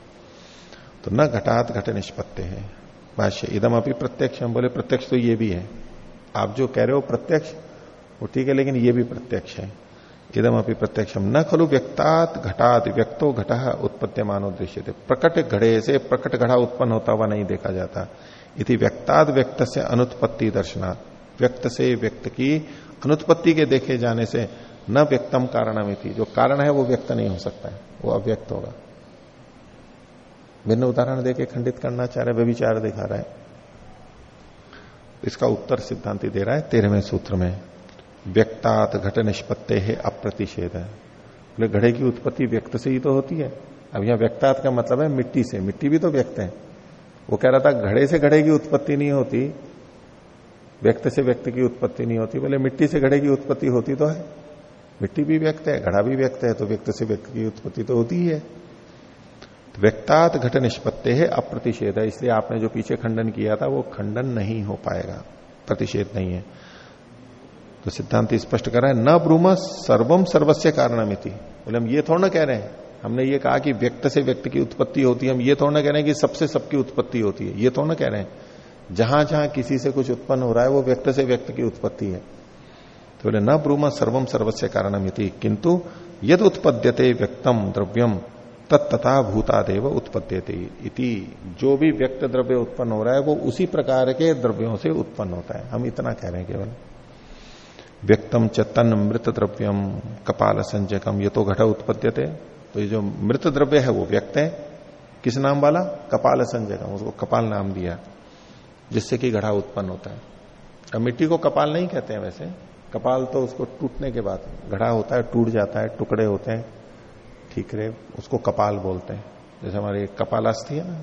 तो न घटात घट निष्पत्ति है। भाष्य इदम अभी प्रत्यक्ष, हम बोले प्रत्यक्ष तो ये भी है। आप जो कह रहे हो प्रत्यक्ष, वो ठीक है, लेकिन ये भी प्रत्यक्ष है। इदम अपनी प्रत्यक्षम न खलु व्यक्तात घटात, व्यक्तो घटा उत्पत्ति मानो दृश्य थे प्रकट घड़े से प्रकट घड़ा उत्पन्न होता हुआ नहीं देखा जाता। यदि व्यक्ताद व्यक्त से अनुत्पत्ति दर्शनात्। व्यक्त से व्यक्त की अनुत्पत्ति के देखे जाने से न व्यक्तम कारण थी जो कारण है वो व्यक्त नहीं हो सकता है, वो अव्यक्त होगा। भिन्न उदाहरण देके खंडित करना चाह रहे व्यभिचार दिखा रहा है। इसका उत्तर सिद्धांति दे रहा है तेरहवें सूत्र में। व्यक्तात घट निष्पत्ति है अप्रतिषेध। है बोले, घड़े की उत्पत्ति व्यक्त से ही तो होती है। अब यहाँ व्यक्तात का मतलब है मिट्टी से। मिट्टी भी तो व्यक्त है। वो कह रहा था, घड़े से घड़े की उत्पत्ति नहीं होती। व्यक्त से व्यक्त की उत्पत्ति नहीं होती। बोले, मिट्टी से घड़े की उत्पत्ति होती तो है। मिट्टी भी व्यक्त है, घड़ा भी व्यक्त है तो व्यक्त से व्यक्त की उत्पत्ति तो होती ही है। तो व्यक्तात घट निष्पत्ति है अप्रतिषेध। है इसलिए आपने जो पीछे खंडन किया था, वो खंडन नहीं हो पाएगा। प्रतिषेध नहीं है। तो सिद्धांत स्पष्ट कर रहा है, न ब्रूम सर्वम सर्वस्व कारणमिति। बोले, हम ये थोड़ा ना कह रहे हैं। हमने ये कहा कि व्यक्त से व्यक्त की उत्पत्ति होती है, हम ये थोड़ा कह रहे हैं कि सबसे सबकी उत्पत्ति होती है। ये थोड़ा ना कह रहे हैं। जहाँ जहाँ किसी से कुछ उत्पन्न हो रहा है, वो व्यक्त से व्यक्त की उत्पत्ति है। तो बोले, न ब्रूम सर्वम सर्वस्व कारणमिति, किंतु यद उत्पद्यते व्यक्तम द्रव्यम तत्तथा भूतादेव उत्पत्ति इति जो भी व्यक्त द्रव्य उत्पन्न हो रहा है, वो उसी प्रकार के द्रव्यों से उत्पन्न होता है। हम इतना कह रहे हैं केवल। व्यक्तम चतन मृत द्रव्यम कपाल संजयकम ये तो घट उत्पत्त्यते तो ये जो मृत द्रव्य है, वो व्यक्त है। किस नाम वाला? कपाल संजयकम उसको कपाल नाम दिया। जिससे कि घड़ा उत्पन्न होता है। अब मिट्टी को कपाल नहीं कहते हैं वैसे। कपाल तो उसको टूटने के बाद घड़ा होता है, टूट जाता है, टुकड़े होते हैं। ठीक रहे उसको कपाल बोलते हैं। जैसे हमारी कपाल कपालास्थी है ना,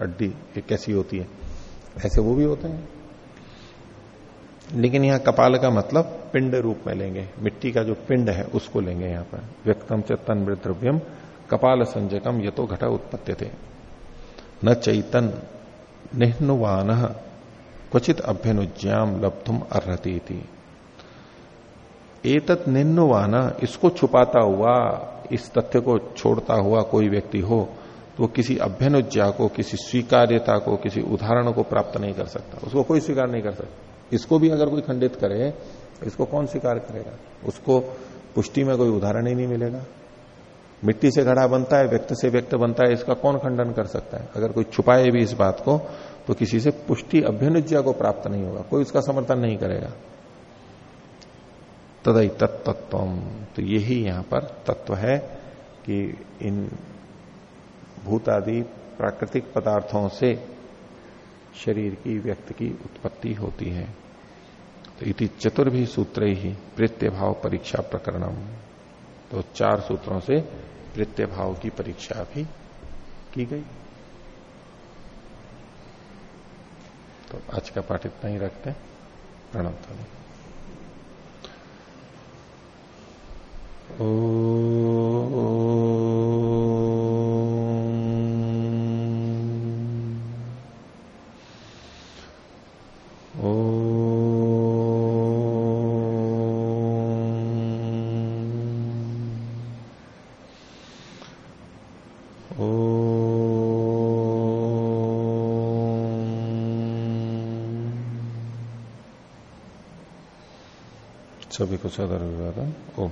हड्डी, एक कैसी होती है। ऐसे वो भी होते हैं। लेकिन यहाँ कपाल का मतलब पिंड रूप में लेंगे। मिट्टी का जो पिंड है, उसको लेंगे यहाँ पर। व्यक्तम चेतन द्रव्यम कपाल संजकम ये तो घटा उत्पत्ति थे न चैतन निहनुवान क्वचित अभ्यनुज्ञाम लब्धुम अर्ती थी एतत निन्नुवाना इसको छुपाता हुआ, इस तथ्य को छोड़ता हुआ कोई व्यक्ति हो तो किसी अभ्यनुज्ञा को, किसी स्वीकार्यता को, किसी उदाहरण को प्राप्त नहीं कर सकता। उसको कोई स्वीकार नहीं कर सकता। इसको भी अगर कोई खंडित करे, इसको कौन स्वीकार करेगा? उसको पुष्टि में कोई उदाहरण ही नहीं मिलेगा। मिट्टी से घड़ा बनता है, व्यक्त से व्यक्त बनता है, इसका कौन खंडन कर सकता है? अगर कोई छुपाए भी इस बात को तो किसी से पुष्टि अभ्यनुज्ञा को प्राप्त नहीं होगा। कोई उसका समर्थन नहीं करेगा। तदई तत्व तो यही यहाँ पर तत्व है कि इन भूत आदि प्राकृतिक पदार्थों से शरीर की, व्यक्त की उत्पत्ति होती है। तो इति चतुर्भी सूत्र ही प्रत्य भाव परीक्षा प्रकरणम। तो चार सूत्रों से प्रत्य भाव की परीक्षा भी की गई। तो आज का पाठ इतना ही रखते हैं। प्रणव ओ सभी को सदर विवादन ओम